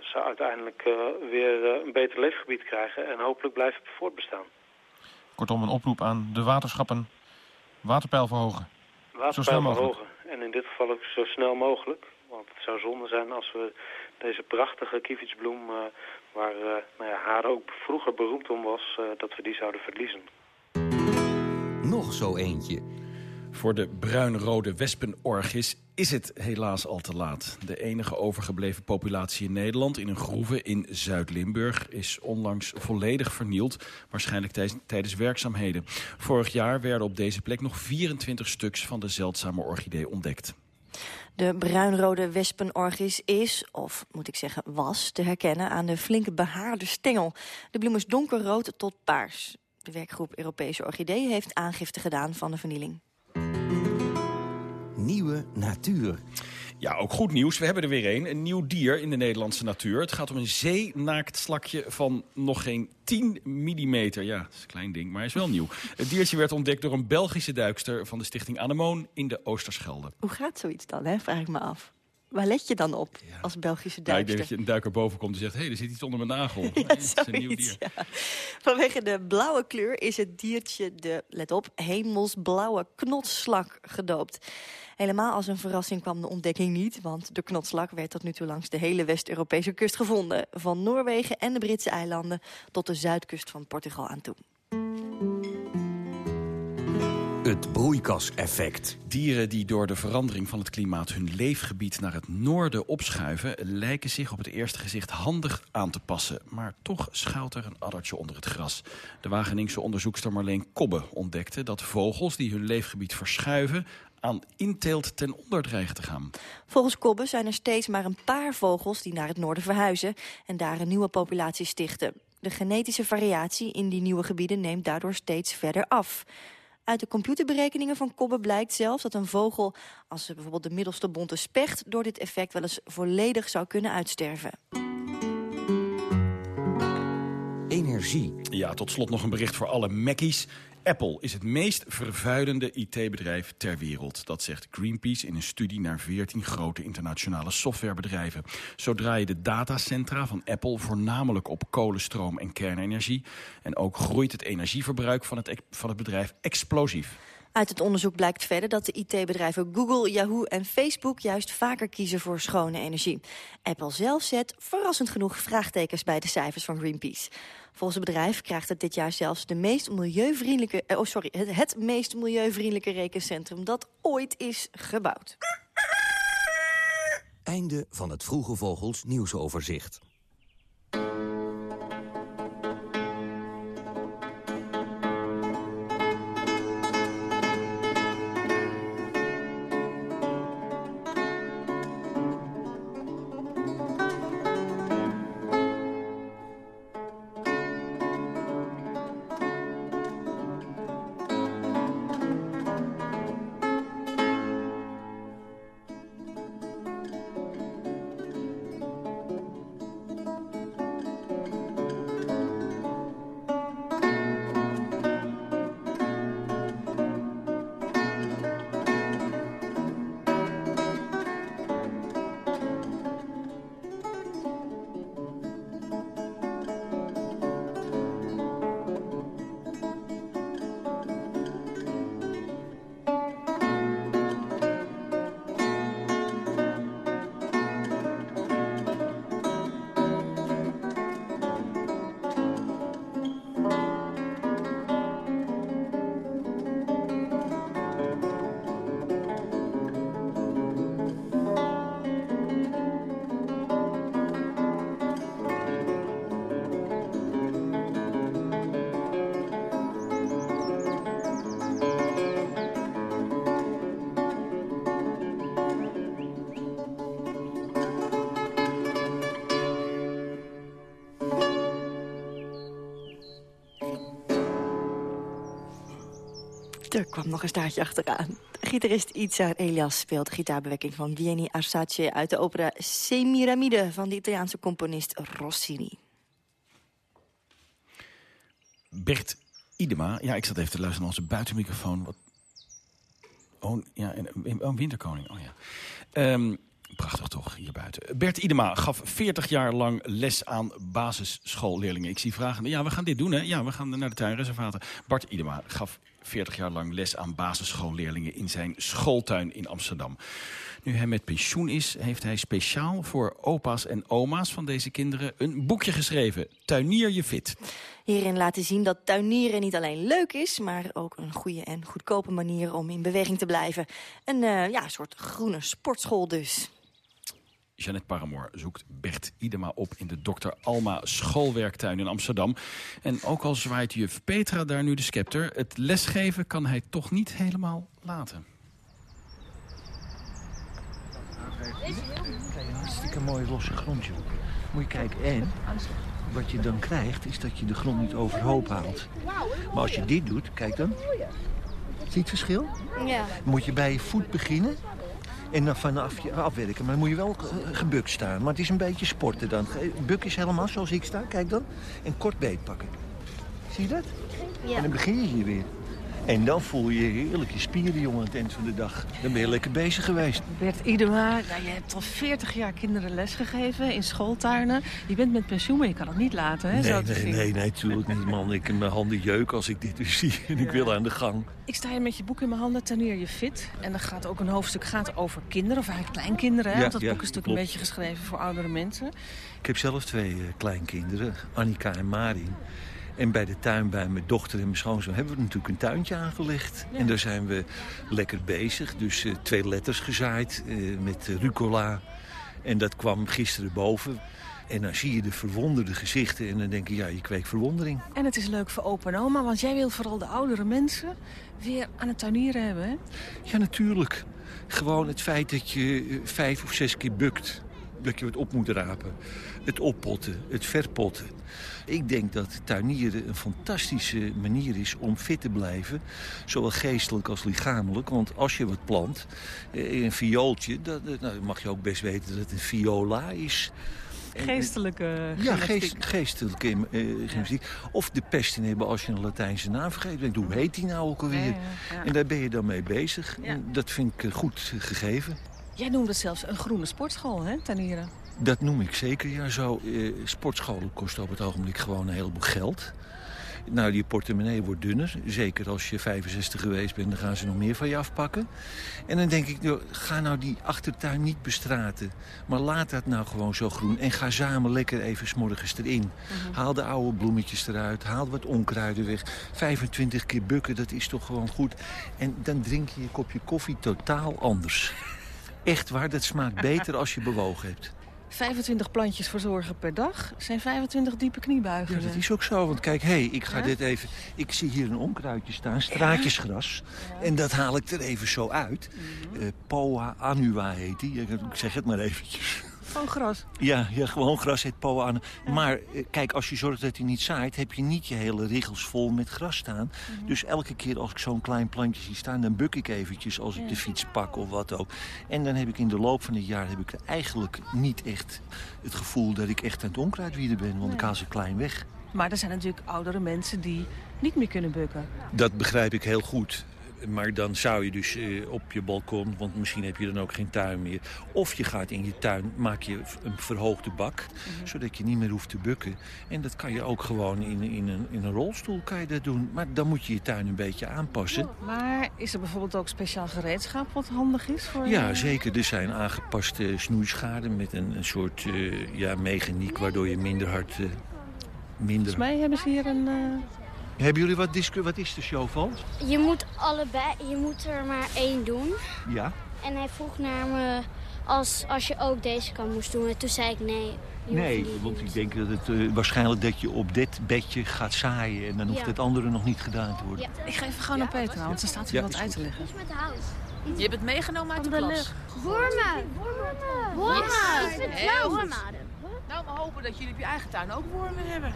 ze uiteindelijk uh, weer uh, een beter leefgebied krijgen en hopelijk blijven voortbestaan.
Kortom, een oproep aan de waterschappen. Waterpeil verhogen.
Waterpeil verhogen. En in dit geval ook zo snel mogelijk. Want het zou zonde zijn als we deze prachtige kievietsbloem... waar nou ja, haar ook vroeger beroemd om was, dat we die zouden verliezen.
Nog zo eentje.
Voor de bruinrode wespenorgis is het helaas al te laat. De enige overgebleven populatie in Nederland in een groeve in Zuid-Limburg... is onlangs volledig vernield, waarschijnlijk tijdens werkzaamheden. Vorig jaar werden op deze plek nog 24 stuks van de zeldzame orchidee ontdekt.
De bruinrode wespenorgis is, of moet ik zeggen was, te herkennen aan de flinke behaarde stengel. De bloem is donkerrood tot paars. De werkgroep Europese Orchidee heeft aangifte gedaan van de vernieling
nieuwe natuur.
Ja, ook goed nieuws. We hebben er weer een. Een nieuw dier in de Nederlandse natuur. Het gaat om een zeenaakt slakje van nog geen 10 millimeter. Ja, dat is een klein ding, maar is wel nieuw. Het diertje werd ontdekt door een Belgische duikster van de stichting Anemoon in de Oosterschelde.
Hoe gaat zoiets dan, hè? vraag ik me af. Waar let je dan op als Belgische duikster?
Ja, ik denk dat je een duiker boven komt en zegt... hé, hey, er zit iets onder mijn nagel. ja, nee, is een nieuw dier. Ja.
Vanwege de blauwe kleur is het diertje de, let op, hemelsblauwe knotsslak gedoopt. Helemaal als een verrassing kwam de ontdekking niet... want de knotslak werd tot nu toe langs de hele West-Europese kust gevonden. Van Noorwegen en de Britse eilanden tot de zuidkust van Portugal aan toe.
Het broeikaseffect.
Dieren die door de verandering van het klimaat hun leefgebied naar het noorden opschuiven... lijken zich op het eerste gezicht handig aan te passen. Maar toch schuilt er een addertje onder het gras. De Wageningse onderzoekster Marleen Kobbe ontdekte dat vogels die hun leefgebied verschuiven aan inteelt ten onder dreigen te gaan.
Volgens Kobbe zijn er steeds maar een paar vogels die naar het noorden verhuizen... en daar een nieuwe populatie stichten. De genetische variatie in die nieuwe gebieden neemt daardoor steeds verder af. Uit de computerberekeningen van Kobbe blijkt zelfs dat een vogel... als bijvoorbeeld de middelste bonte specht... door dit effect wel eens volledig zou kunnen uitsterven.
Ja, tot slot nog een bericht voor alle Mackies. Apple is het meest vervuilende IT-bedrijf ter wereld. Dat zegt Greenpeace in een studie naar 14 grote internationale softwarebedrijven. Zo draaien de datacentra van Apple voornamelijk op kolenstroom en kernenergie. En ook groeit het energieverbruik van het, van het bedrijf explosief.
Uit het onderzoek blijkt verder dat de IT-bedrijven Google, Yahoo en Facebook juist vaker kiezen voor schone energie. Apple zelf zet verrassend genoeg vraagtekens bij de cijfers van Greenpeace. Volgens het bedrijf krijgt het dit jaar zelfs de meest milieuvriendelijke, eh, oh sorry, het, het meest milieuvriendelijke rekencentrum dat ooit is gebouwd.
Einde van het Vroege Vogels nieuwsoverzicht.
Er kwam nog een staartje achteraan. Gitarist Itzar Elias speelt de gitaarbewerking van Vieni Arsace... uit de opera Semiramide van de Italiaanse componist Rossini.
Bert Idema. Ja, ik zat even te luisteren naar onze buitenmicrofoon. Wat... Oh, ja, oh, winterkoning. Oh ja. Ehm, prachtig toch, hier buiten. Bert Idema gaf 40 jaar lang les aan basisschoolleerlingen. Ik zie vragen, ja, we gaan dit doen, hè? Ja, we gaan naar de tuinreservaten. Bart Idema gaf 40 jaar lang les aan basisschoolleerlingen... in zijn schooltuin in Amsterdam. Nu hij met pensioen is, heeft hij speciaal voor opa's en oma's van deze kinderen... een boekje geschreven, Tuinier je fit.
Hierin laten zien dat tuinieren niet alleen leuk is... maar ook een goede en goedkope manier om in beweging te blijven. Een uh, ja, soort groene sportschool dus.
Jeannette Paramoor zoekt Bert Idema op in de Dr. Alma schoolwerktuin in Amsterdam. En ook al zwaait juf Petra daar nu de scepter... het lesgeven kan hij toch niet helemaal laten.
Kijk, een hartstikke mooi losse grondje. Moet je kijken, en wat je dan krijgt, is dat je de grond niet overhoop haalt. Maar als je dit doet, kijk dan. Zie je het verschil?
Ja.
Moet je bij je voet beginnen en dan vanaf je afwerken. Maar dan moet je wel gebukt staan. Maar het is een beetje sporten dan. Buk is helemaal zoals ik sta, kijk dan. En kort beet pakken. Zie je dat?
Ja.
En dan begin je hier weer. En dan voel je heerlijk je spieren, jongen, aan het eind van de dag. Dan ben je lekker bezig geweest.
Bert Idema, nou, je hebt al 40 jaar kinderen lesgegeven in schooltuinen. Je bent met pensioen, maar je kan het niet laten, hè?
Nee, nee, nee, nee, natuurlijk niet, man. Ik heb mijn handen jeuk als ik dit dus zie. En ik wil aan de gang.
Ik sta hier met je boek in mijn handen, Tuinier je fit. En er gaat ook een hoofdstuk gaat over kinderen, of eigenlijk kleinkinderen. Hè?
Ja,
Want dat
ja,
boek is natuurlijk
klopt.
een beetje geschreven voor oudere mensen.
Ik heb zelf twee eh, kleinkinderen, Annika en Marin. En bij de tuin bij mijn dochter en mijn schoonzoon hebben we natuurlijk een tuintje aangelegd. En daar zijn we lekker bezig. Dus eh, twee letters gezaaid eh, met eh, rucola. En dat kwam gisteren boven. En dan zie je de verwonderde gezichten en dan denk je, ja, je kweekt verwondering.
En het is leuk voor opa en oma, want jij wil vooral de oudere mensen weer aan het tuinieren hebben, hè?
Ja, natuurlijk. Gewoon het feit dat je vijf of zes keer bukt. Dat je het op moet rapen. Het oppotten, het verpotten. Ik denk dat tuinieren een fantastische manier is om fit te blijven. Zowel geestelijk als lichamelijk. Want als je wat plant, eh, een viooltje... Dat, nou, dan mag je ook best weten dat het een viola is.
Geestelijke
ja,
gymnastiek.
geest, geestelijke eh, gymnastiek. Of de pest in hebben als je een Latijnse naam vergeet. Denk, hoe heet die nou ook alweer?
Ja, ja, ja.
En daar ben je dan mee bezig.
Ja.
Dat vind ik eh, goed gegeven.
Jij noemde het zelfs een groene sportschool, hè, tuinieren?
Dat noem ik zeker. Ja, zo, eh, sportscholen kosten op het ogenblik gewoon een heleboel geld. Nou, die portemonnee wordt dunner. Zeker als je 65 geweest bent, dan gaan ze nog meer van je afpakken. En dan denk ik, ga nou die achtertuin niet bestraten. Maar laat dat nou gewoon zo groen. En ga samen lekker even 's morgens erin. Haal de oude bloemetjes eruit. Haal wat onkruiden weg. 25 keer bukken, dat is toch gewoon goed. En dan drink je je kopje koffie totaal anders. Echt waar, dat smaakt beter als je bewogen hebt.
25 plantjes verzorgen per dag zijn 25 diepe kniebuigingen.
Ja, dat is ook zo. Want kijk, hé, hey, ik ga
Ja?
dit even... Ik zie hier een onkruidje staan, straatjesgras. En dat haal ik er even zo uit.
Mhm.
Eh, Poa annua heet die. Ik zeg het maar eventjes.
Van gras.
Ja, ja gewoon gras heet Poa annua. Maar eh, kijk, als je zorgt dat hij niet zaait... heb je niet je hele riggels vol met gras staan.
Mhm.
Dus elke keer als ik zo'n klein plantje zie staan... dan buk ik eventjes als ik de fiets pak of wat ook. En dan heb ik in de loop van het jaar... heb ik eigenlijk niet echt het gevoel dat ik echt aan het onkruidwieden ben. Want ik haal ze klein weg.
Maar er zijn natuurlijk oudere mensen die niet meer kunnen bukken.
Dat begrijp ik heel goed. Maar dan zou je dus eh, op je balkon, want misschien heb je dan ook geen tuin meer. Of je gaat in je tuin, maak je een verhoogde bak, zodat je niet meer hoeft te bukken. En dat kan je ook gewoon in, in, een, in een rolstoel kan je dat doen. Maar dan moet je je tuin een beetje aanpassen.
Maar is er bijvoorbeeld ook speciaal gereedschap wat handig is? Voor,
Ja, zeker. Er zijn aangepaste snoeischaden met een, een soort eh, ja, mechaniek... waardoor je minder hard... eh, minder...
Volgens mij hebben ze hier een...
Hebben jullie wat discu... Wat is de show van?
Je moet allebei, je moet er maar één doen.
Ja.
En hij vroeg naar me als, als je ook deze kant moest doen. En toen zei ik nee.
Nee, want ik denk dat het eh, waarschijnlijk dat je op dit bedje gaat zaaien... en dan hoeft
Ja.
het andere nog niet gedaan te worden.
Ik ga even gauw naar Petra, want ze staat hier
Ja,
wat uit te leggen.
Met de hout.
Je bent meegenomen uit de, klas.
Wormen. Wormen. Wormen.
Yes.
Ik vind
Heel
wormen.
Nou, we hopen dat jullie op je eigen tuin ook wormen hebben.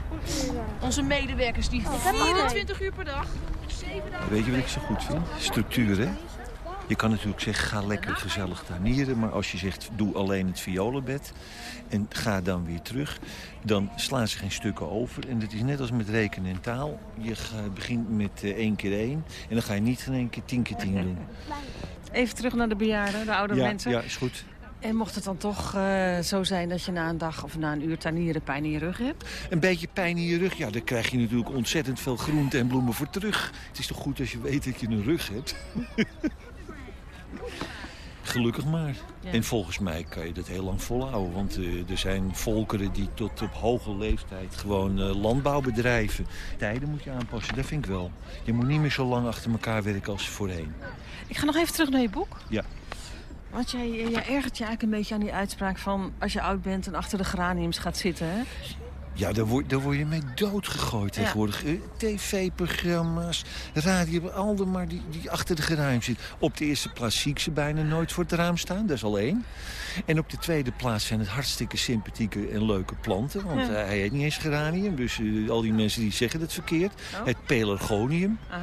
Onze medewerkers die
Oh, heb ik
24 uur per dag, 7 dagen
Weet je wat ik zo goed vind? Structuur, hè? Je kan natuurlijk zeggen, ga lekker gezellig tuinieren. Maar als je zegt, doe alleen het violenbed en ga dan weer terug... dan slaan ze geen stukken over. En dat is net als met rekenen en taal. Je begint met eh, één keer één en dan ga je niet in één keer tien keer tien doen.
Even terug naar de bejaarden, de oude
Ja,
mensen.
ja, is goed.
En mocht het dan toch eh, zo zijn dat je na een dag of na een uur pijn in je rug hebt?
Een beetje pijn in je rug, ja, daar krijg je natuurlijk ontzettend veel groente en bloemen voor terug. Het is toch goed als je weet dat je een rug hebt? Gelukkig maar.
Ja.
En volgens mij kan je dat heel lang volhouden. Want eh, er zijn volkeren die tot op hoge leeftijd gewoon eh, landbouw bedrijven. Tijden moet je aanpassen, dat vind ik wel. Je moet niet meer zo lang achter elkaar werken als voorheen.
Ik ga nog even terug naar je boek.
Ja.
Want jij, jij ergert je eigenlijk een beetje aan die uitspraak van... als je oud bent en achter de geraniums gaat zitten, hè?
Ja, daar word, daar word je mee doodgegooid tegenwoordig. Eh, TV-programma's, radio, al maar die, die achter de geruim zit. Op de eerste plaats zie ik ze bijna nooit voor het raam staan, dat is al één. En op de tweede plaats zijn het hartstikke sympathieke en leuke planten. Want
Ja.
eh, hij heet niet eens geranium, dus eh, al die mensen die zeggen het verkeerd.
Oh.
Het pelargonium.
Ah.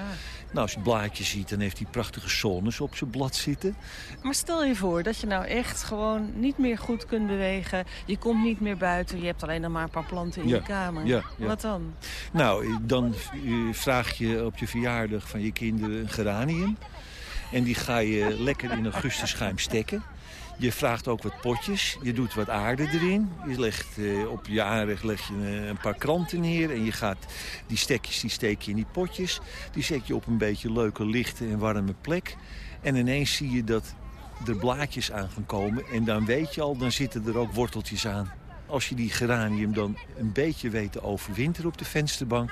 Nou, als je het blaadje ziet, dan heeft hij prachtige zones op zijn blad zitten.
Maar stel je voor dat je nou echt gewoon niet meer goed kunt bewegen. Je komt niet meer buiten. Je hebt alleen nog maar een paar planten in
Ja,
je kamer.
ja, ja.
Wat dan?
Nou, eh, dan eh, vraag je op je verjaardag van je kinderen een geranium. En die ga je lekker in augustus schuim stekken. Je vraagt ook wat potjes. Je doet wat aarde erin. Je legt eh, op je aanrecht leg je eh, een paar kranten neer. En je gaat die stekjes die steek je in die potjes. Die zet je op een beetje leuke, lichte en warme plek. En ineens zie je dat er blaadjes aan gaan komen. En dan weet je al, dan zitten er ook worteltjes aan. Als je die geranium dan een beetje weet te overwinteren op de vensterbank...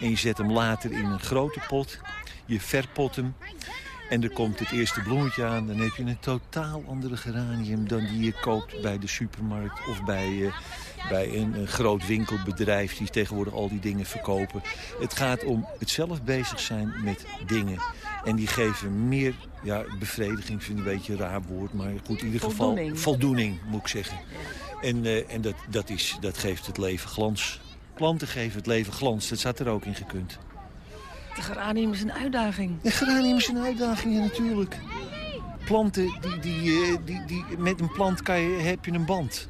en je zet hem later in een grote pot, je verpot hem... en er komt het eerste bloemetje aan... dan heb je een totaal andere geranium dan die je koopt bij de supermarkt... of bij, eh, bij een, een groot winkelbedrijf die tegenwoordig al die dingen verkopen. Het gaat om het zelf bezig zijn met dingen. En die geven meer ja, bevrediging, vind ik een beetje een raar woord... maar goed, in ieder geval
Voldoening.
moet ik zeggen. En, eh, en dat, dat, is, dat geeft het leven glans. Planten geven het leven glans, dat zat er ook in gekund.
De geranium is een uitdaging.
De geranium is een uitdaging, ja, natuurlijk. Planten, die, die, eh, die, die, met een plant kan je, heb je een band.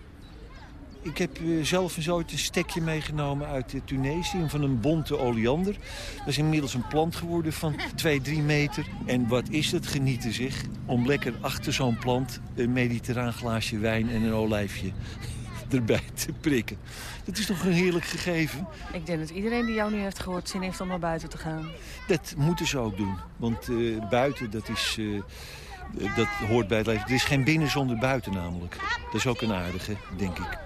Ik heb eh, zelf eens ooit een stekje meegenomen uit eh, Tunesië van een bonte oleander. Dat is inmiddels een plant geworden van 2, 3 meter. En wat is het genieten zich om lekker achter zo'n plant een mediterraan glaasje wijn en een olijfje erbij te prikken. Dat is toch een heerlijk gegeven?
Ik denk dat iedereen die jou nu heeft gehoord zin heeft om naar buiten te gaan.
Dat moeten ze ook doen. Want eh, buiten, dat, is, eh, eh, dat hoort bij het leven. Er is geen binnen zonder buiten namelijk. Dat is ook een aardige, denk ik.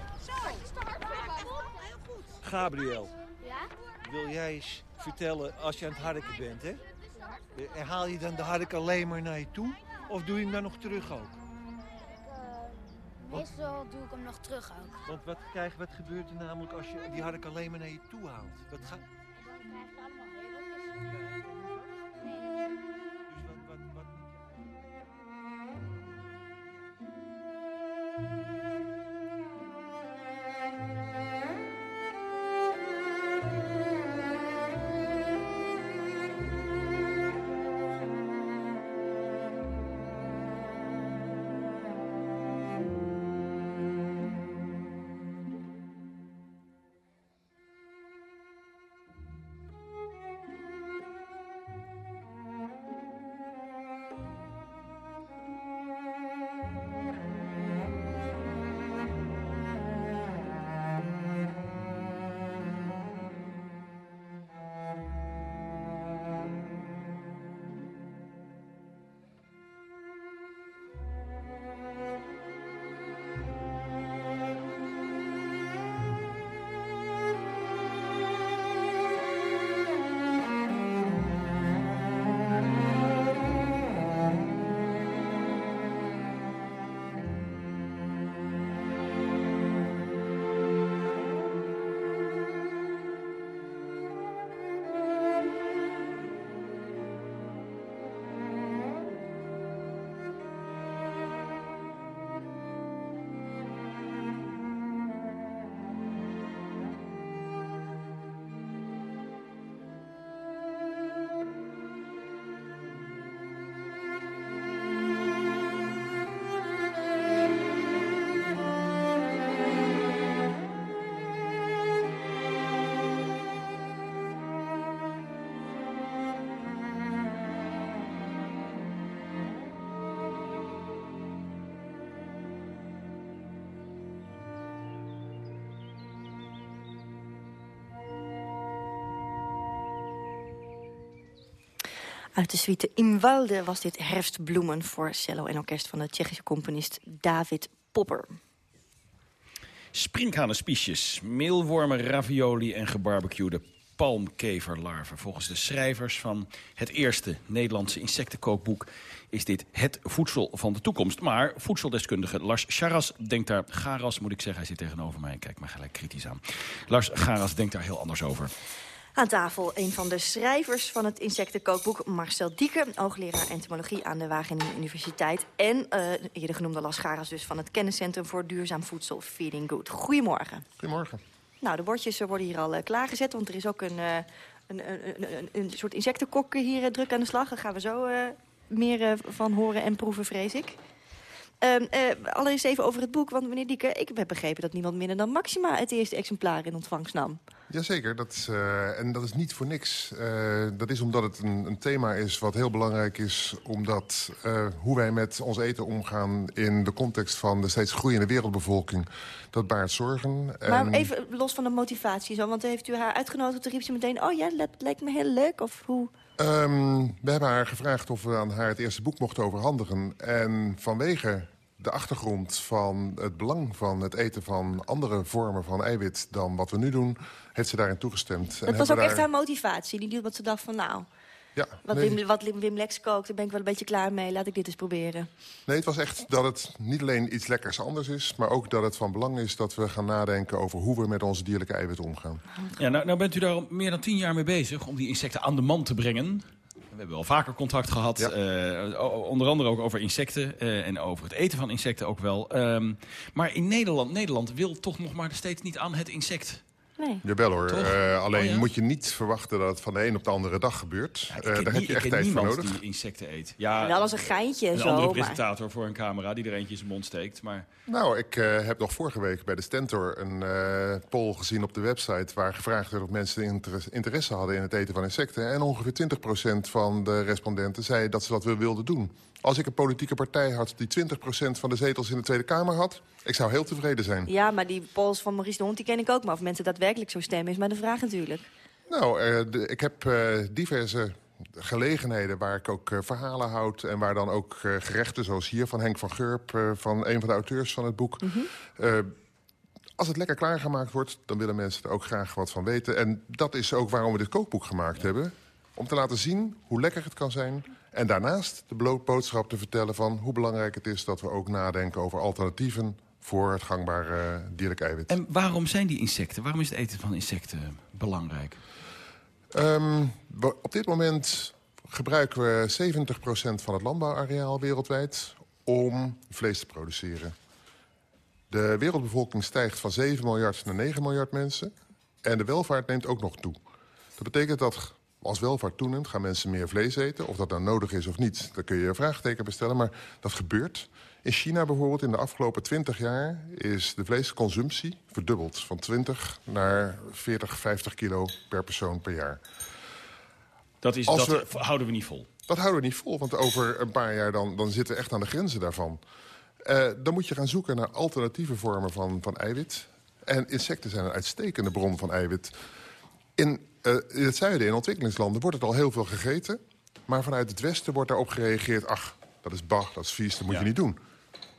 Gabriel, wil jij eens vertellen als je aan het harken bent, hè? Eh, Haal je dan de hark alleen maar naar je toe? Of doe je hem dan nog terug ook?
Meestal doe ik hem nog terug ook.
Want wat, krijg, wat gebeurt er namelijk als je die hark alleen maar naar je toe haalt? Gaat... Dus wat, wat, wat moet
Uit de suite In Walde was dit herfstbloemen voor cello en orkest van de Tsjechische componist David Popper.
Sprinkhanenspiesjes, meelwormen, ravioli en gebarbecuede palmkeverlarven. Volgens de schrijvers van het eerste Nederlandse insectenkookboek is dit het voedsel van de toekomst. Maar voedseldeskundige Lars Charas denkt daar... Garas moet ik zeggen, hij zit tegenover mij. Kijk maar gelijk kritisch aan. Lars Garas denkt daar heel anders over.
Aan tafel een van de schrijvers van het insectenkookboek... Marcel Dieke, hoogleraar entomologie aan de Wageningen Universiteit... en uh, eerder genoemde Las Garas dus van het Kenniscentrum voor Duurzaam Voedsel Feeding Good. Goedemorgen.
Goedemorgen.
Nou, de bordjes worden hier al uh, klaargezet, want er is ook een, uh, een, een, een, een, soort insectenkok hier druk aan de slag. Daar gaan we zo meer van horen en proeven, vrees ik. Uh, uh, allereerst even over het boek, want meneer Dieke... ik heb begrepen dat niemand minder dan Maxima het eerste exemplaar in ontvangst nam.
Jazeker, dat is, uh, en dat is niet voor niks. Uh, dat is omdat het een, een, thema is wat heel belangrijk is... omdat hoe wij met ons eten omgaan in de context van de steeds groeiende wereldbevolking... dat baart zorgen.
Maar en... even los van de motivatie, zo, want heeft u haar uitgenodigd... toen riep ze meteen, oh ja, dat lijkt me heel leuk, of hoe...
Um, we hebben haar gevraagd of we aan haar het eerste boek mochten overhandigen. En vanwege de achtergrond van het belang van het eten van andere vormen van eiwit dan wat we nu doen, heeft ze daarin toegestemd.
Dat was ook echt haar motivatie. Die wat ze dacht van nou,
ja,
wat,
nee.
Wim, wat Wim Lex kookt, daar ben ik wel een beetje klaar mee. Laat ik dit eens proberen.
Nee, het was echt dat het niet alleen iets lekkers anders is... maar ook dat het van belang is dat we gaan nadenken... over hoe we met onze dierlijke eiwit omgaan.
Ja, nou, nou bent u daar al meer dan tien jaar mee bezig... om die insecten aan de man te brengen. We hebben wel vaker contact gehad, ja. uh, onder andere ook over insecten uh, en over het eten van insecten ook wel. Um, maar in Nederland, Nederland wil toch nog maar steeds niet aan het insect.
Nee.
Jawel hoor, uh, alleen
oh, ja?
moet je niet verwachten dat het van de een op de andere dag gebeurt.
Ja,
daar heb je echt tijd voor nodig.
die insecten eet. Ja,
wel als een geintje en
een
zo.
andere
maar...
presentator voor een camera die er eentje in zijn mond steekt. Maar...
Nou, ik uh, heb nog vorige week bij de Stentor een uh, poll gezien op de website... waar gevraagd werd of mensen interesse, interesse hadden in het eten van insecten. En ongeveer 20% van de respondenten zei dat ze dat wel wilden doen. Als ik een politieke partij had die 20% van de zetels in de Tweede Kamer had... ik zou heel tevreden zijn.
Ja, maar die polls van Maurice de Hond die ken ik ook. Maar of mensen daadwerkelijk zo stemmen is maar de vraag natuurlijk.
Nou, uh, de, ik heb uh, diverse gelegenheden waar ik ook uh, verhalen houd... en waar dan ook gerechten zoals hier van Henk van Geurp... van een van de auteurs van het boek... Mm -hmm. als het lekker klaargemaakt wordt, dan willen mensen er ook graag wat van weten. En dat is ook waarom we dit kookboek gemaakt hebben. Om te laten zien hoe lekker het kan zijn... En daarnaast de boodschap te vertellen van hoe belangrijk het is... dat we ook nadenken over alternatieven voor het gangbare uh, dierlijk eiwit.
En waarom zijn die insecten? Waarom is het eten van insecten belangrijk?
Um, op dit moment gebruiken we 70% van het landbouwareaal wereldwijd... om vlees te produceren. De wereldbevolking stijgt van 7 miljard naar 9 miljard mensen. En de welvaart neemt ook nog toe. Dat betekent dat als welvaart toeneemt, gaan mensen meer vlees eten. Of dat nou nodig is of niet, daar kun je een vraagteken bij stellen. Maar dat gebeurt. In China bijvoorbeeld, in de afgelopen 20 jaar... is de vleesconsumptie verdubbeld. Van 20 naar 40, 50 kilo per persoon per jaar.
Dat, is, dat we, houden we niet vol?
Dat houden we niet vol, want over een paar jaar dan, dan zitten we echt aan de grenzen daarvan. Uh, dan moet je gaan zoeken naar alternatieve vormen van, van eiwit. En insecten zijn een uitstekende bron van eiwit. In in het zuiden, in ontwikkelingslanden, wordt het al heel veel gegeten. Maar vanuit het westen wordt daarop gereageerd... ach, dat is bah, dat is vies, dat moet ja. je niet doen.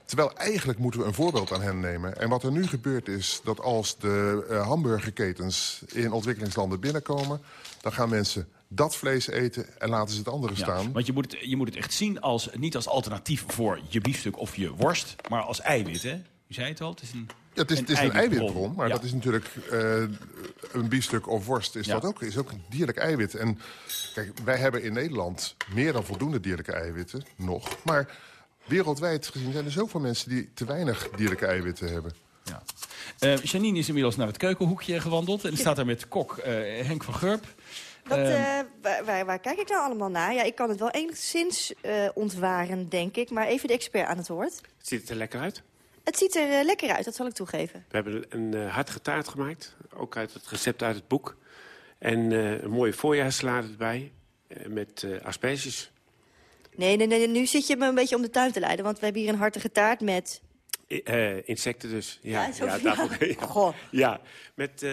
Terwijl eigenlijk moeten we een voorbeeld aan hen nemen. En wat er nu gebeurt is dat als de uh, hamburgerketens in ontwikkelingslanden binnenkomen... dan gaan mensen dat vlees eten en laten ze het andere
ja,
staan.
Want je moet, het, je moet het echt zien als, niet als alternatief voor je biefstuk of je worst... maar als eiwit, hè? U zei het al, het is een...
Ja, het is,
een
het is een
eiwitbron.
maar
Ja.
dat is natuurlijk uh, een biefstuk of worst. Is
Ja.
dat ook, is ook een dierlijk eiwit. En kijk, wij hebben in Nederland meer dan voldoende dierlijke eiwitten, nog. Maar wereldwijd gezien zijn er zoveel mensen die te weinig dierlijke eiwitten hebben.
Ja. Eh, Janine is inmiddels naar het keukenhoekje gewandeld. En die staat daar met kok eh, Henk van Gurp.
Wat,
Ehm,
eh, waar, waar, kijk ik nou allemaal naar? Ja, ik kan het wel enigszins eh, ontwaren, denk ik. Maar even de expert aan het woord.
Ziet het er lekker uit?
Het ziet er eh, lekker uit, dat zal ik toegeven.
We hebben een uh, hartige taart gemaakt. Ook uit het recept uit het boek. En uh, een mooie voorjaarssalade erbij. Uh, met asperges.
Nee, nee, nee, nu zit je me een beetje om de tuin te leiden. Want we hebben hier een hartige taart met...
Insecten dus. Ja,
Ja,
ja, daarvoor- ja.
Goh.
ja met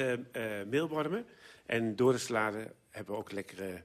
meelwormen. En door de salade hebben we ook lekkere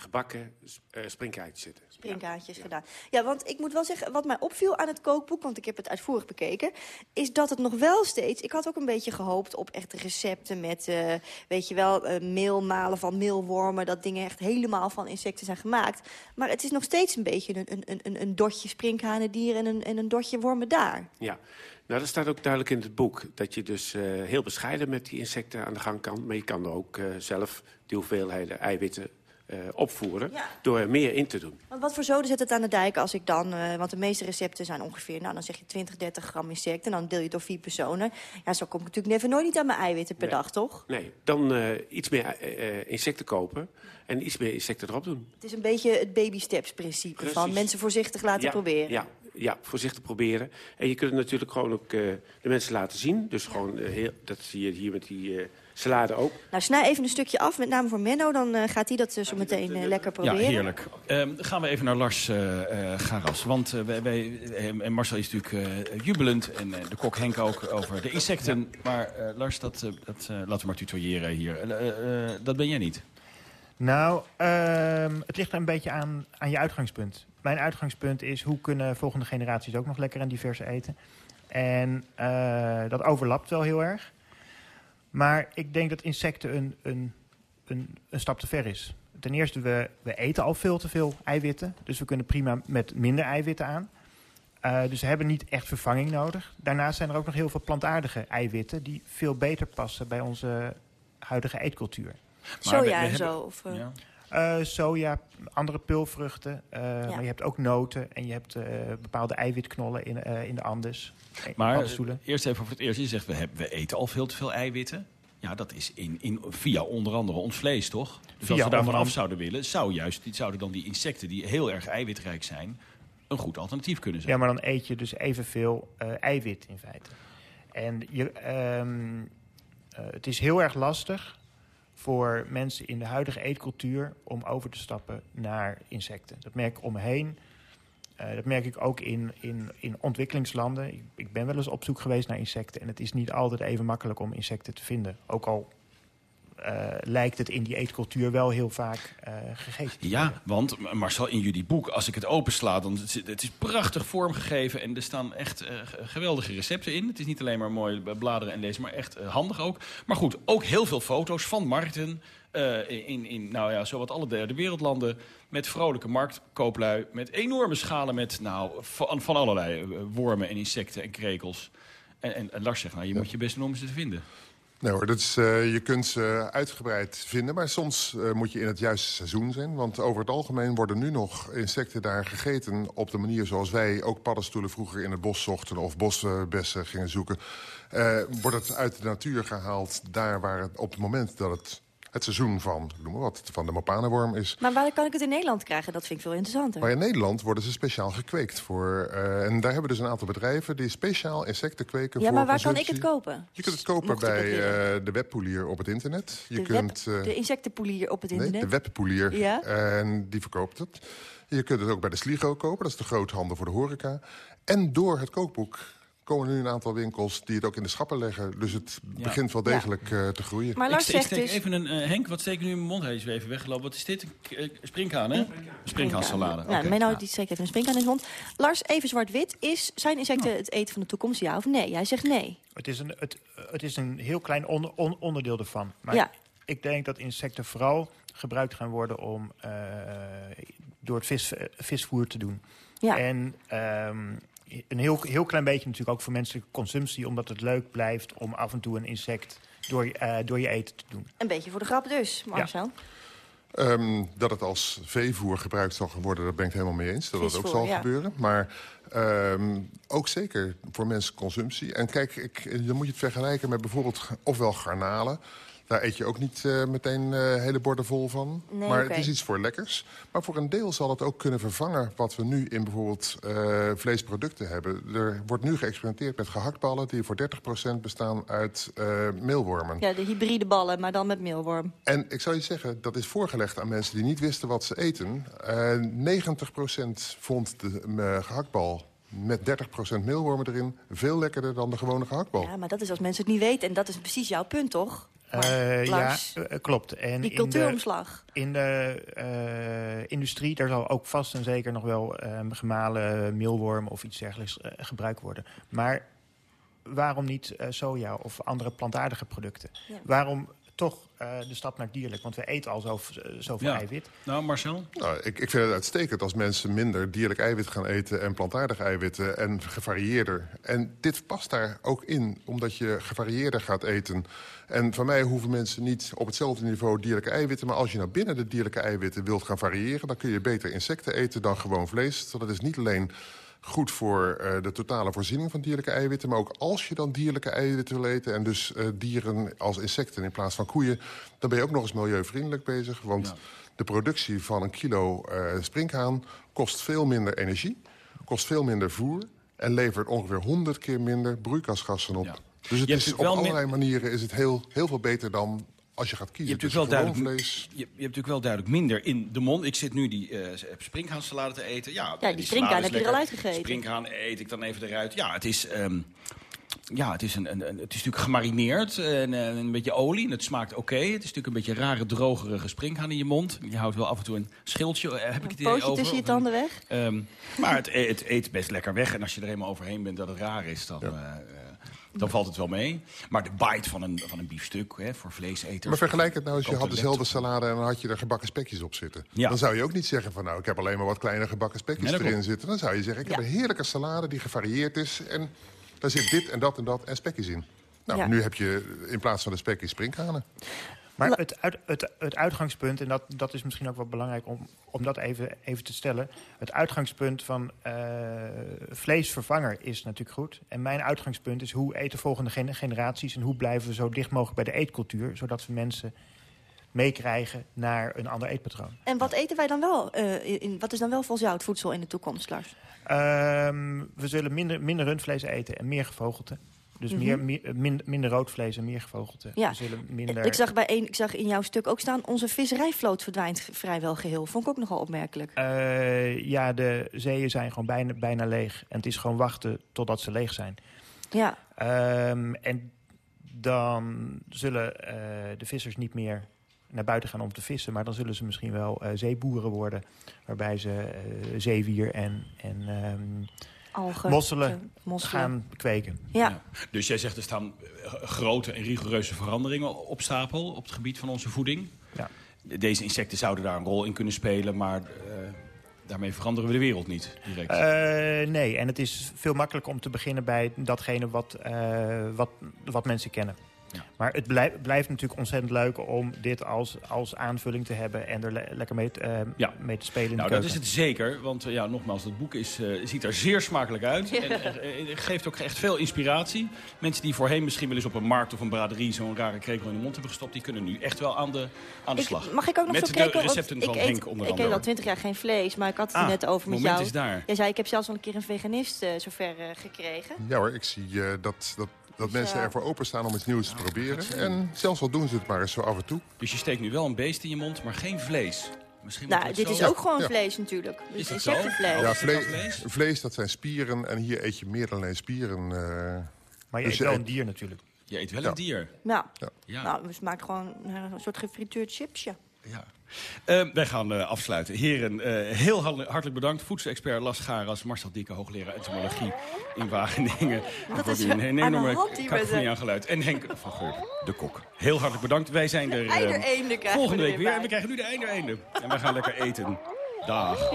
gebakken uh, springkaartjes zitten.
Springkaartjes gedaan. Ja, want ik moet wel zeggen, wat mij opviel aan het kookboek... want ik heb het uitvoerig bekeken... is dat het nog wel steeds... Ik had ook een beetje gehoopt op echte recepten met... Uh, weet je wel, uh, meelmalen van meelwormen... dat dingen echt helemaal van insecten zijn gemaakt. Maar het is nog steeds een beetje een, een, een, een dotje sprinkhanendier... en een, en een dotje wormen daar.
Ja, nou, dat staat ook duidelijk in het boek. Dat je dus uh, heel bescheiden met die insecten aan de gang kan. Maar je kan er ook uh, zelf die hoeveelheden eiwitten uh, opvoeren ja. door er meer in te doen.
Want wat voor zoden zet het aan de dijk als ik dan... Uh, want de meeste recepten zijn ongeveer, nou dan zeg je 20, 30 gram insecten... en dan deel je het door vier personen. Ja, zo kom ik natuurlijk never nooit niet aan mijn eiwitten per
nee.
dag, toch?
Nee, dan uh, iets meer insecten kopen en iets meer insecten erop doen.
Het is een beetje het baby steps principe Precies. van mensen voorzichtig laten
ja,
proberen.
Ja, ja, voorzichtig proberen. En je kunt het natuurlijk gewoon ook de mensen laten zien. Dus gewoon, heel, dat zie je hier met die salade ook.
Nou, snij even een stukje af, met name voor Menno. Dan gaat hij dat zo meteen dat, lekker proberen.
Ja, heerlijk. Um, gaan we even naar Lars Garas. Want wij, wij, en Marcel is natuurlijk jubelend. En de kok Henk ook over de insecten. Ja. Maar Lars, dat, dat laten we maar tutoyeren hier. dat ben jij niet.
Nou, uh, het ligt er een beetje aan, aan je uitgangspunt. Mijn uitgangspunt is hoe kunnen volgende generaties ook nog lekker en divers eten. En uh, dat overlapt wel heel erg. Maar ik denk dat insecten een, een, een, een stap te ver is. Ten eerste, we, we eten al veel te veel eiwitten. Dus we kunnen prima met minder eiwitten aan. Uh, dus we hebben niet echt vervanging nodig. Daarnaast zijn er ook nog heel veel plantaardige eiwitten... die veel beter passen bij onze huidige eetcultuur.
Maar soja en zo? Of, uh...
ja. Uh, soja, andere pulvruchten. Uh, ja. Maar je hebt ook noten en je hebt uh, bepaalde eiwitknollen in, in de Andes.
Maar eerst even over het eerste. Je zegt, we, hebben, we eten al veel te veel eiwitten. Ja, dat is in, in, via onder andere ons vlees, toch? Dus via als we daarvan af zouden willen, zou juist, zouden dan die insecten die heel erg eiwitrijk zijn... een goed alternatief kunnen zijn.
Ja, maar dan eet je dus evenveel eiwit in feite. En je, um, het is heel erg lastig voor mensen in de huidige eetcultuur om over te stappen naar insecten. Dat merk ik om me heen. Uh, dat merk ik ook in, in, in ontwikkelingslanden. Ik, ik, ben wel eens op zoek geweest naar insecten... en het is niet altijd even makkelijk om insecten te vinden. Ook al lijkt het in die eetcultuur wel heel vaak uh, gegeten.
Ja, want Marcel, in jullie boek, als ik het opensla... dan het, het is prachtig vormgegeven en er staan echt uh, geweldige recepten in. Het is niet alleen maar mooi bladeren en lezen, maar echt handig ook. Maar goed, ook heel veel foto's van markten... in, in nou ja, zowat alle derde wereldlanden... met vrolijke marktkooplui, met enorme schalen... met nou, van, van allerlei wormen en insecten en krekels. En, en, en Lars zegt, nou, je ja. moet je best doen om ze te vinden.
Nee hoor, dat is, uh, je kunt ze uitgebreid vinden, maar soms uh, moet je in het juiste seizoen zijn. Want over het algemeen worden nu nog insecten daar gegeten op de manier zoals wij ook paddenstoelen vroeger in het bos zochten of bosbessen gingen zoeken. Uh, wordt het uit de natuur gehaald daar waar het op het moment dat het het seizoen van, noem maar wat, van de mopanenworm is.
Maar waar kan ik het in Nederland krijgen? Dat vind ik veel interessanter.
Maar in Nederland worden ze speciaal gekweekt. Voor, uh, en daar hebben we dus een aantal bedrijven die speciaal insecten kweken
ja,
voor
maar waar
consumptie.
kan ik het kopen?
Je kunt het kopen bij uh, de webpoelier op het internet. Je
de,
kunt,
web, uh, de insectenpoelier op het internet?
Nee, de webpoelier.
Ja?
En die verkoopt het. Je kunt het ook bij de Sligo kopen. Dat is de groothandel voor de horeca. En door het kookboek komen nu een aantal winkels die het ook in de schappen leggen. Dus het ja. begint wel degelijk ja. uh, te groeien.
Maar Lars
ik,
zegt
ik
dus...
even een... Uh, Henk, wat steek nu in mijn mond? Hij is weer even weggelopen. Wat is dit? Een springhaan, hè? Springhaansalade.
Nou, okay. Menno, die steekt even een springhaan in zijn mond. Lars, even zwart-wit. Is Zijn insecten het eten van de toekomst, ja of nee? Hij zegt nee.
Het is een, het, het is een heel klein on, on, onderdeel ervan. Maar ja. ik denk dat insecten vooral gebruikt gaan worden om uh, door het vis, visvoer te doen.
Ja.
En um, een heel, heel klein beetje natuurlijk ook voor menselijke consumptie... omdat het leuk blijft om af en toe een insect door, uh, door je eten te doen.
Een beetje voor de grap dus, Marcel.
Ja. Um, dat het als veevoer gebruikt zal worden, daar ben ik het helemaal mee eens. Dat Visvoer, dat ook zal ja. gebeuren. Maar um, ook zeker voor menselijke consumptie. En kijk, ik, dan moet je het vergelijken met bijvoorbeeld ofwel garnalen... Daar eet je ook niet uh, meteen uh, hele borden vol van.
Nee,
maar
okay.
het is iets voor lekkers. Maar voor een deel zal het ook kunnen vervangen... wat we nu in bijvoorbeeld uh, vleesproducten hebben. Er wordt nu geëxperimenteerd met gehaktballen... die voor 30% bestaan uit meelwormen.
Ja, de hybride ballen, maar dan met meelworm.
En ik zou je zeggen, dat is voorgelegd aan mensen die niet wisten wat ze eten. 90% vond de gehaktbal met 30% meelwormen erin veel lekkerder dan de gewone gehaktbal.
Ja, maar dat is als mensen het niet weten. En dat is precies jouw punt, toch?
Uh, ja, uh, klopt. En
die
in de, in de uh, industrie, daar zal ook vast en zeker nog wel um, gemalen meelworm of iets dergelijks gebruikt worden. Maar waarom niet soja of andere plantaardige producten? Ja. Waarom toch uh, de stap naar dierlijk? Want we eten al zo, zoveel
ja.
eiwit.
Nou, Marcel?
Nou, ik, ik vind het uitstekend als mensen minder dierlijk eiwit gaan eten... en plantaardige eiwitten en gevarieerder. En dit past daar ook in, omdat je gevarieerder gaat eten. En van mij hoeven mensen niet op hetzelfde niveau dierlijke eiwitten... maar als je nou binnen de dierlijke eiwitten wilt gaan variëren... dan kun je beter insecten eten dan gewoon vlees. Dat is niet alleen goed voor uh, de totale voorziening van dierlijke eiwitten. Maar ook als je dan dierlijke eiwitten wil eten... en dus uh, dieren als insecten in plaats van koeien... dan ben je ook nog eens milieuvriendelijk bezig. Want ja. de productie van een kilo uh, sprinkhaan kost veel minder energie... kost veel minder voer en levert ongeveer 100 keer minder broeikasgassen op. Ja. Dus het is, op allerlei manieren is het heel, heel veel beter dan als je gaat kiezen
je hebt,
tussen
wel
gewoon
duidelijk,
vlees...
je, je, hebt natuurlijk wel duidelijk minder in de mond. Ik zit nu die uh, springhaansalade te eten. Ja,
ja die springhaan heb je er al uitgegeten.
Springhaan eet ik dan even eruit. Ja, het is... Um, ja, het is, een, een, een, het is natuurlijk gemarineerd en een, een beetje olie. En het smaakt oké. Okay. Het is natuurlijk een beetje rare, drogerige springhaan in je mond. Je houdt wel af en toe een schildje, heb ik het idee over.
tussen je tanden weg.
Um, maar het, het, eet best lekker weg. En als je er eenmaal overheen bent dat het raar is, dan... Ja. Uh, dan valt het wel mee. Maar de bite van een, van een biefstuk hè, voor vleeseters...
Maar vergelijk het nou als je had dezelfde salade... en dan had je er gebakken spekjes op zitten. Ja. Dan zou je ook niet zeggen van... nou, ik heb alleen maar wat kleine gebakken spekjes nee, erin klopt. zitten. Dan zou je zeggen, ik ja. heb een heerlijke salade die gevarieerd is... en daar zit dit en dat en dat en spekjes in. Nou, ja. nu heb je in plaats van de spekjes sprinkhanen.
Maar het, uit, het, het uitgangspunt, en dat, dat is misschien ook wel belangrijk om, om dat even, even te stellen. Het uitgangspunt van uh, vleesvervanger is natuurlijk goed. En mijn uitgangspunt is hoe eten volgende generaties... en hoe blijven we zo dicht mogelijk bij de eetcultuur... zodat we mensen meekrijgen naar een ander eetpatroon.
En wat eten wij dan wel? Uh, in, wat is dan wel volgens jou het voedsel in de toekomst, Lars?
Um, we zullen minder, minder rundvlees eten en meer gevogelte. Dus mm -hmm. meer, min, minder rood vlees en meer gevogelte.
Ja.
Zullen minder...
ik, zag bij een, ik zag in jouw stuk ook staan... onze visserijvloot verdwijnt vrijwel geheel. Vond ik ook nogal opmerkelijk.
Uh, ja, de zeeën zijn gewoon bijna, bijna leeg. En het is gewoon wachten totdat ze leeg zijn.
Ja.
Um, en dan zullen uh, de vissers niet meer naar buiten gaan om te vissen. Maar dan zullen ze misschien wel uh, zeeboeren worden. Waarbij ze zeewier en... en um,
Algen,
mosselen, mosselen, gaan kweken.
Ja. ja.
Dus jij zegt er staan grote en rigoureuze veranderingen op stapel... op het gebied van onze voeding.
Ja.
Deze insecten zouden daar een rol in kunnen spelen... maar uh, daarmee veranderen we de wereld niet direct.
Uh, nee, en het is veel makkelijker om te beginnen bij datgene wat, uh, wat, wat mensen kennen. Ja. Maar het blijf, blijft natuurlijk ontzettend leuk om dit als, als aanvulling te hebben... en er le lekker mee, uh, ja. mee te spelen in
nou,
de
dat is het zeker. Want uh, ja, nogmaals, het boek is, uh, ziet er zeer smakelijk uit. Ja. En het geeft ook echt veel inspiratie. Mensen die voorheen misschien wel eens op een markt of een braderie... zo'n rare krekel in de mond hebben gestopt... die kunnen nu echt wel aan de, aan de
ik,
slag.
Mag ik ook nog
Met de recepten van
ik
Henk onder
Ik
andere.
eet al twintig jaar geen vlees, maar ik had het
ah,
er net over met
moment
jou.
Is daar.
Jij zei, ik heb zelfs wel een keer een veganist zover gekregen.
Ja hoor, ik zie dat... dat dat dus, mensen ervoor openstaan om iets nieuws te proberen. En zelfs al doen ze het maar eens zo af en toe.
Dus je steekt nu wel een beest in je mond, maar geen vlees.
Misschien nou, dit is ook gewoon ja. vlees natuurlijk. Dus
is dat
zo?
Vlees.
Ja, vlees, vlees? vlees, dat zijn spieren. En hier eet je meer dan alleen spieren. Uh,
maar je dus eet wel je een dier natuurlijk.
Je eet wel een dier.
Ja. ja. Nou, we maken gewoon een soort gefrituurd chipsje.
Ja. Uh, wij gaan uh, afsluiten. Heren, uh, heel hartelijk bedankt. Voedselexpert Las Garas, Marcel Dieke, hoogleraar entomologie in Wageningen.
Dat is
een
enorme
kakofonie aan geluid. En Henk van Geur, de kok. Heel hartelijk bedankt. Wij zijn er volgende week weer. En we krijgen nu de eindereinde. En we gaan lekker eten. Dag.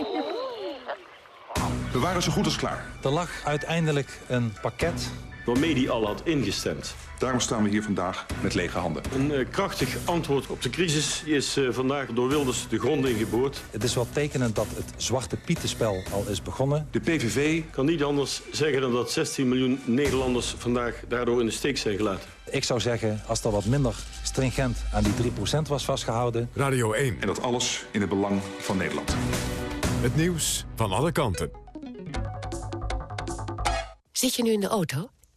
We waren zo goed als klaar.
Er lag uiteindelijk een pakket
waarmee hij al had ingestemd.
Daarom staan we hier vandaag met lege handen.
Een uh, krachtig antwoord op de crisis is uh, vandaag door Wilders de grond ingeboord.
Het is wel tekenend dat het zwarte pietenspel al is begonnen.
De PVV kan niet anders zeggen dan dat 16 miljoen Nederlanders vandaag daardoor in de steek zijn gelaten.
Ik zou zeggen, als er wat minder stringent aan die 3% was vastgehouden...
Radio 1. En dat alles in het belang van Nederland.
Het nieuws van alle kanten.
Zit je nu in de auto?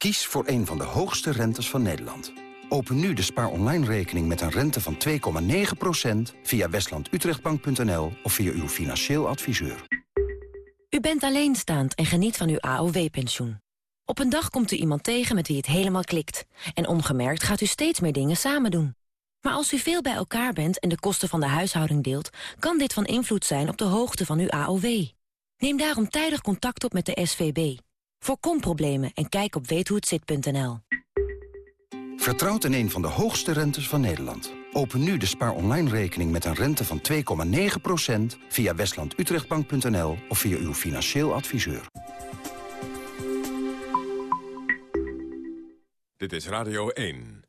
Kies voor een van de hoogste rentes van Nederland. Open nu de spaar online rekening met een rente van 2,9% via westlandutrechtbank.nl of via uw financieel adviseur.
U bent alleenstaand en geniet van uw AOW-pensioen. Op een dag komt u iemand tegen met wie het helemaal klikt. En ongemerkt gaat u steeds meer dingen samen doen. Maar als u veel bij elkaar bent en de kosten van de huishouding deelt... kan dit van invloed zijn op de hoogte van uw AOW. Neem daarom tijdig contact op met de SVB. Voorkom problemen en kijk op weethohetzit.nl.
Vertrouwt in een van de hoogste rentes van Nederland. Open nu de spaar online rekening met een rente van 2,9% via westlandutrechtbank.nl of via uw financieel adviseur.
Dit is Radio 1.